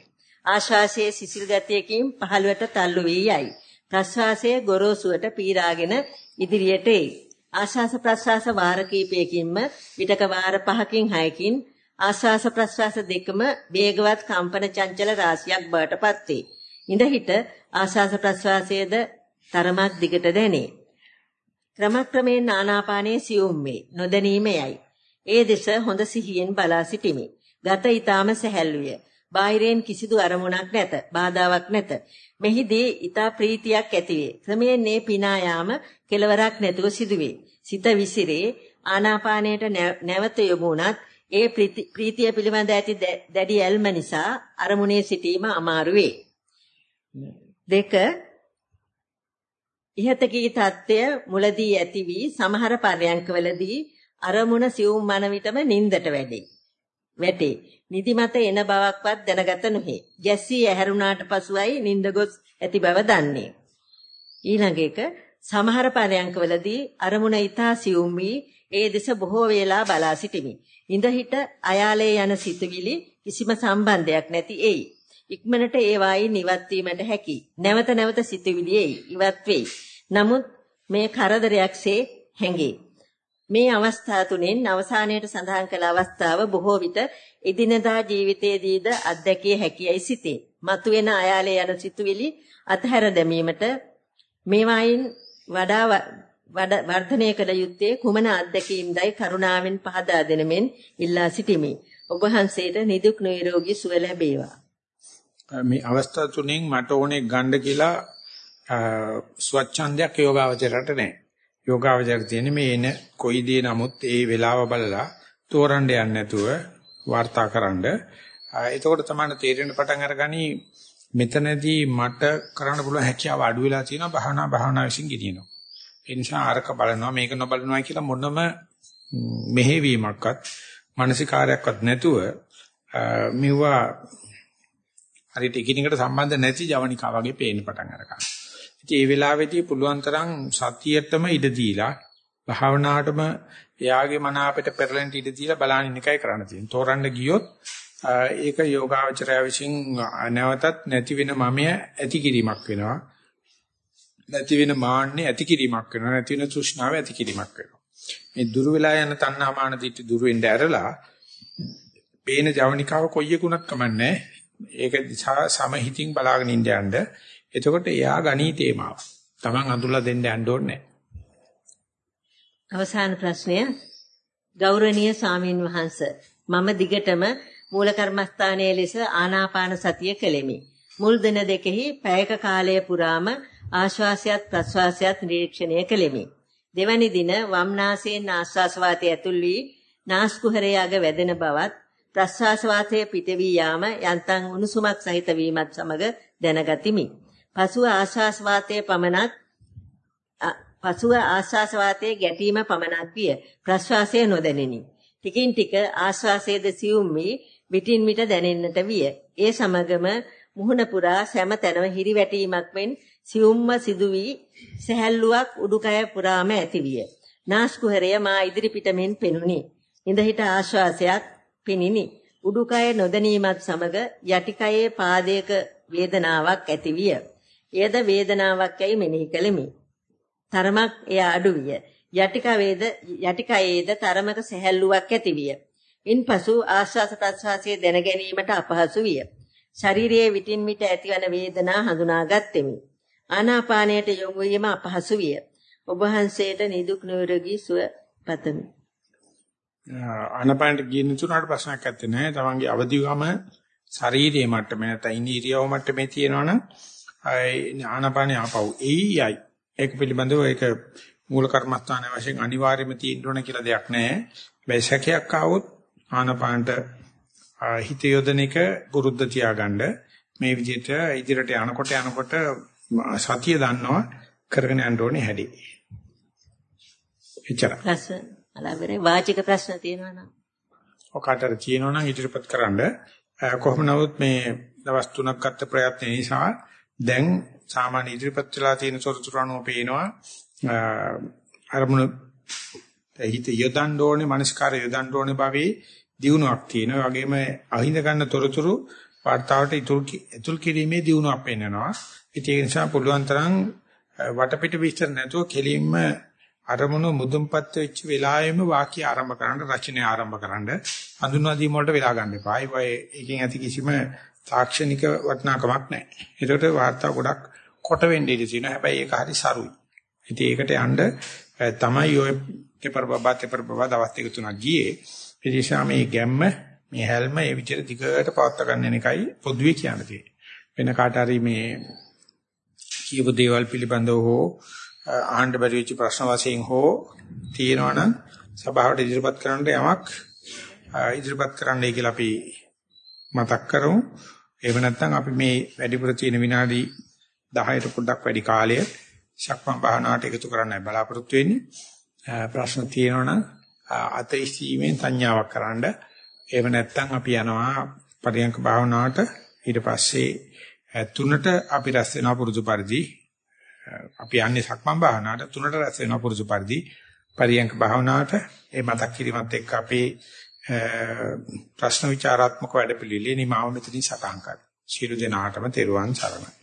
[SPEAKER 3] ආශ්වාසයේ සිසිල් ගතියකින් පහළවට තල්ලු වී යයි. ප්‍රශ්වාසයේ ගොරෝසුවට පීරාගෙන ඉදිරියට එයි. ආශ්වාස ප්‍රශ්වාස වාර කිහිපයකින්ම විතක වාර 5කින් 6කින් ආශ්වාස ප්‍රශ්වාස දෙකම වේගවත් කම්පන චංචල රාශියක් බවටපත් වේ. ඉඳ හිට ආශ්වාස ප්‍රශ්වාසයේද තරමක් දිගට දැනේ. ක්‍රමක්‍රමයෙන් ආනාපානයේ සියුම් වේ. නොදැනීමයයි. ඒ දෙස හොඳ සිහියෙන් බලා සිටිමි. ගත ඊටාම සැහැල්ලුය. බාහිරෙන් කිසිදු අරමුණක් නැත. බාධාවක් නැත. මෙහිදී ඊටා ප්‍රීතියක් ඇතිවේ. ක්‍රමයෙන් මේ පිනා යාම කෙලවරක් නැතුව සිදුවේ. සිත විසිරේ ආනාපානයට නැවත යොමුණත් ඒ ප්‍රීතිය පිළිබඳ ඇති දැඩි ඇල්ම නිසා අරමුණේ සිටීම අමාරු වේ. දෙක ඉහත කී தත්ත්වය මුලදී ඇති වී සමහර පර්යංකවලදී අරමුණ සිවුම් මන විටම නින්දට වැඩේ. වැටේ. නිදිමත එන බවක්වත් දැනගත නොහේ. ගැස්සී ඇහැරුණාට පසුයි නින්ද ගොස් ඇති බව දන්නේ. ඊළඟ එක සමහර පර්යංකවලදී අරමුණ ඊතා සිවුම් වී ඒ දෙස බොහෝ වේලා බලා සිටිමි. ඉඳ හිට අයාලේ යන සිතුවිලි කිසිම සම්බන්ධයක් නැති එයි. ඉක්මනට ඒ වායින් ඉවත් වීමට හැකි. නැවත නැවත සිතුවිලි එයි. ඉවත් වෙයි. නමුත් මේ කරදරයක්සේ හැඟේ. මේ අවස්ථා තුනෙන් අවසානයේට සඳහන් කළ අවස්ථාව බොහෝ විට එදිනදා ජීවිතයේදීද අත්දැකිය හැකියයි සිතේ. මතුවෙන අයාලේ යන සිතුවිලි අතහැර දැමීමට මේවායින් වඩා වර්ධනය කළ යුත්තේ කුමන අත්දැකීම්දයි කරුණාවෙන් පහදා දෙනමෙන් ඉල්ලා සිටිමි. ඔබ වහන්සේට නිදුක් නිරෝගී සුව ලැබේවා.
[SPEAKER 1] මේ අවස්ථා තුනෙන් මට ඕනේ ගන්න කියලා ස්වච්ඡන්දයක් යෝගාවචරයට නැහැ. යෝගාවචරයට තියෙන්නේ මේ එන කොයි දේ නමුත් ඒ වෙලාව බලලා තෝරන්න යන්නේ නැතුව වාර්තාකරනද එතකොට තමයි තේරෙන්න පටන් අරගනි මෙතනදී මට කරන්න පුළුවන් හැකියාව අඩු වෙලා තියෙනවා භාවනා භාවනා විශ්ින් ගෙනියනවා. ඒ නිසා අරක බලනවා මේක නොබලනවා කියලා මොනම මෙහෙවීමක්වත් මානසිකාරයක්වත් නැතුව මෙවුවා හරියට එකිනෙකට සම්බන්ධ නැති ජවනිකා වගේ පේන්න පටන් අරගන්නවා. ඉතින් ඒ වෙලාවේදී පුළුවන් තරම් සතියටම ඉඩ දීලා භාවනාවටම එයාගේ මන අපිට පෙරලෙන්න ඉඩ දීලා බලන්න එකයි කරන්න තියෙන්නේ. තෝරන්න ගියොත් ඒක යෝගාවචරය විසින් නැවතත් නැති වෙන මමය ඇති කිරීමක් වෙනවා. නැති වෙන මාන්නේ ඇති කිරීමක් වෙනවා. නැති වෙන තෘෂ්ණාව ඇති කිරීමක් වෙනවා. මේ දුරු වෙලා යන තණ්හාමාන දිට්ඨි දුරු වෙන්න ඇරලා පේන ජවනිකාව කොයි එකුණක් කමන්නේ. ඒක දිහා සමහිතින් බලාගෙන ඉන්න යන්න එතකොට එයා ගණී තේමාව. Taman අඳුල්ලා දෙන්න යන්න ඕනේ
[SPEAKER 3] අවසාන ප්‍රශ්නය ගෞරවනීය සාමීන් වහන්ස මම දිගටම මූල කර්මස්ථානයේ ලෙස ආනාපාන සතිය කෙලෙමි. මුල් දින දෙකෙහි පැයක කාලය පුරාම ආශ්වාසයත් ප්‍රශ්වාසයත් නිරීක්ෂණය කෙලෙමි. දෙවැනි දින වම්නාසයෙන් ආශ්වාස වාතය ඇතුල් වී නාස්කුහරයේ අග වැදෙන බවත් ප්‍රශ්වාස වාතය පිට වී යාම යන්තම් උණුසුමක් සහිත වීමත් සමග දැනගතිමි. පසුව ආශ්වාස වාතයේ පමණක් පසුව ආශ්වාස වාතයේ ගැටීම පමණක් විය. ප්‍රශ්වාසය නොදැනිනි. ටිකින් ටික ආශ්වාසයේද සියුම් වී විටින් විට දැනෙන්නට විය. ඒ සමගම මුහුණ පුරා සෑම තැනම හිරිවැටීමක් මෙන් සියුම්ම සිදු වී සැහැල්ලුවක් උඩුකය පුරාම ඇතිවිය. නාස්කුහරය මා ඉදිරි පිටමෙන් පෙනුනි. ඉඳහිට ආශ්වාසයක් පෙනිනි. උඩුකය නොදැනීමත් සමග යටිකයේ පාදයක වේදනාවක් ඇතිවිය. එයද වේදනාවක් යයි මෙනෙහි කළෙමි. තරමක් එය අඩු විය. යටික වේද යටිකයේද තරමක සැහැල්ලුවක් ඇතිවිය. ඉන්පසු ආශ්වාස ප්‍රශ්වාසයේ දැන ගැනීමට අපහසු විය. ශරීරයේ විටින් විට ඇතිවන වේදනා හඳුනාගත්ෙමි. ආනාපානයට යොමු වීම අපහසු විය. ඔබ වහන්සේට නිදුක් නිරෝගී සුව පතමි.
[SPEAKER 1] ආනාපානට ගියන තුනට ප්‍රශ්නයක් නැත්තේ නෑ. තමන්ගේ අවදිවම ශරීරයේ මට්ටමේ නැත්නම් ඉන්ද්‍රියව මට්ටමේ තියෙනවනම් ආනාපානිය ආපහු එයියයි. ඒක පිළිබඳව ඒක මූල කර්මස්ථානයේ වශයෙන් අනිවාර්යයෙන්ම තියෙන්න ඕන කියලා දෙයක් නැහැ. මේ සැකයක් ආවොත් ආනාපානට හිත යොදන එක පුරුද්ද තියාගන්න මේ විදිහට ඉදිරියට යනකොට යනකොට සතිය දන්නවා කරගෙන යන්න ඕනේ හැටි. එච්චර.
[SPEAKER 3] ප්‍රශ්න අලවරේ වාචික ප්‍රශ්න තියෙනවා නම්
[SPEAKER 1] ඔකට තියෙනවා නම් ඉදිරිපත් කරන්න කොහොම නමුත් මේ දවස් තුනක් ගත ප්‍රයත්න නිසා දැන් සාමාන්‍ය ඉදිරිපත් වෙලා තියෙන සොරතුරු අනුව පේනවා අරමුණු හිත යොදන්න ඕනේ මනස්කාර යොදන්න ඕනේ භාවයේ දියුණුවක් තියෙනවා. වගේම අහිඳ ගන්න තොරතුරු වார்த்தාවට ඉතුල් කිරීමේ දියුණුවක් පෙන්වනවා. ඒක නිසා පුළුවන් තරම් වටපිට විස්තර නැතුව කෙලින්ම අරමුණු මුදුන්පත් වෙච්ච වෙලාවෙම වාක්‍ය ආරම්භ කරන්න රචනය ආරම්භ කරන්න හඳුන්වා දීම වලට වෙලා ගන්න එපා. ඒකෙන් ඇති කිසිම තාක්ෂණික වටිනාකමක් නැහැ. ඒකට වාර්තා ගොඩක් කොට වෙන්න ඉඩ තියෙනවා. හැබැයි ඒක හරි සරුයි. ඉතින් ඒකට යන්න තමයි ඔය පෙපර් බබා පෙපර් බබා දවස් දෙක තුනක් ගියේ. ඒ නිසා මේ ගැම්ම මේ හැල්ම ඒ විදිහට දිගට පවත් ගන්න එකයි පොදුවේ කියන්න තියෙන්නේ. වෙන කාට හරි මේ කියපු දේවල් පිළිබඳව හෝ ආහන්න බැරි වෙච්ච ප්‍රශ්න වශයෙන් හෝ තියෙනවනම් සභාවට ඉදිරිපත් කරන්න යමක් ඉදිරිපත් කරන්නයි කියලා අපි මතක් කරමු. එහෙම නැත්නම් අපි මේ වැඩිපුර තියෙන විනාඩි 10ට පොඩ්ඩක් වැඩි කාලය ශක්මන් භාවනාවට එකතු කරන්නයි බලාපොරොත්තු වෙන්නේ. ප්‍රශ්න තියෙනවනම් අතීසීමෙන් සංඥාවක් කරන්න. එහෙම නැත්නම් අපි යනවා පරියන්ක භාවනාවට ඊට පස්සේ තුනට අපි රැස් වෙනවා පුරුදු පරිදි අපි යන්නේ සක්මන් භාවනාවට තුනට රැස් වෙනවා පුරුදු පරිදි පරියන්ක භාවනාවට ඒ මතක් කිරීමත් එක්ක අපේ ප්‍රශ්න විචාරාත්මක වැඩපිළිවෙලේ නිමාව මෙතනින් සටහන් කරනවා. ශීල දෙනාටම තෙරුවන් සරණයි.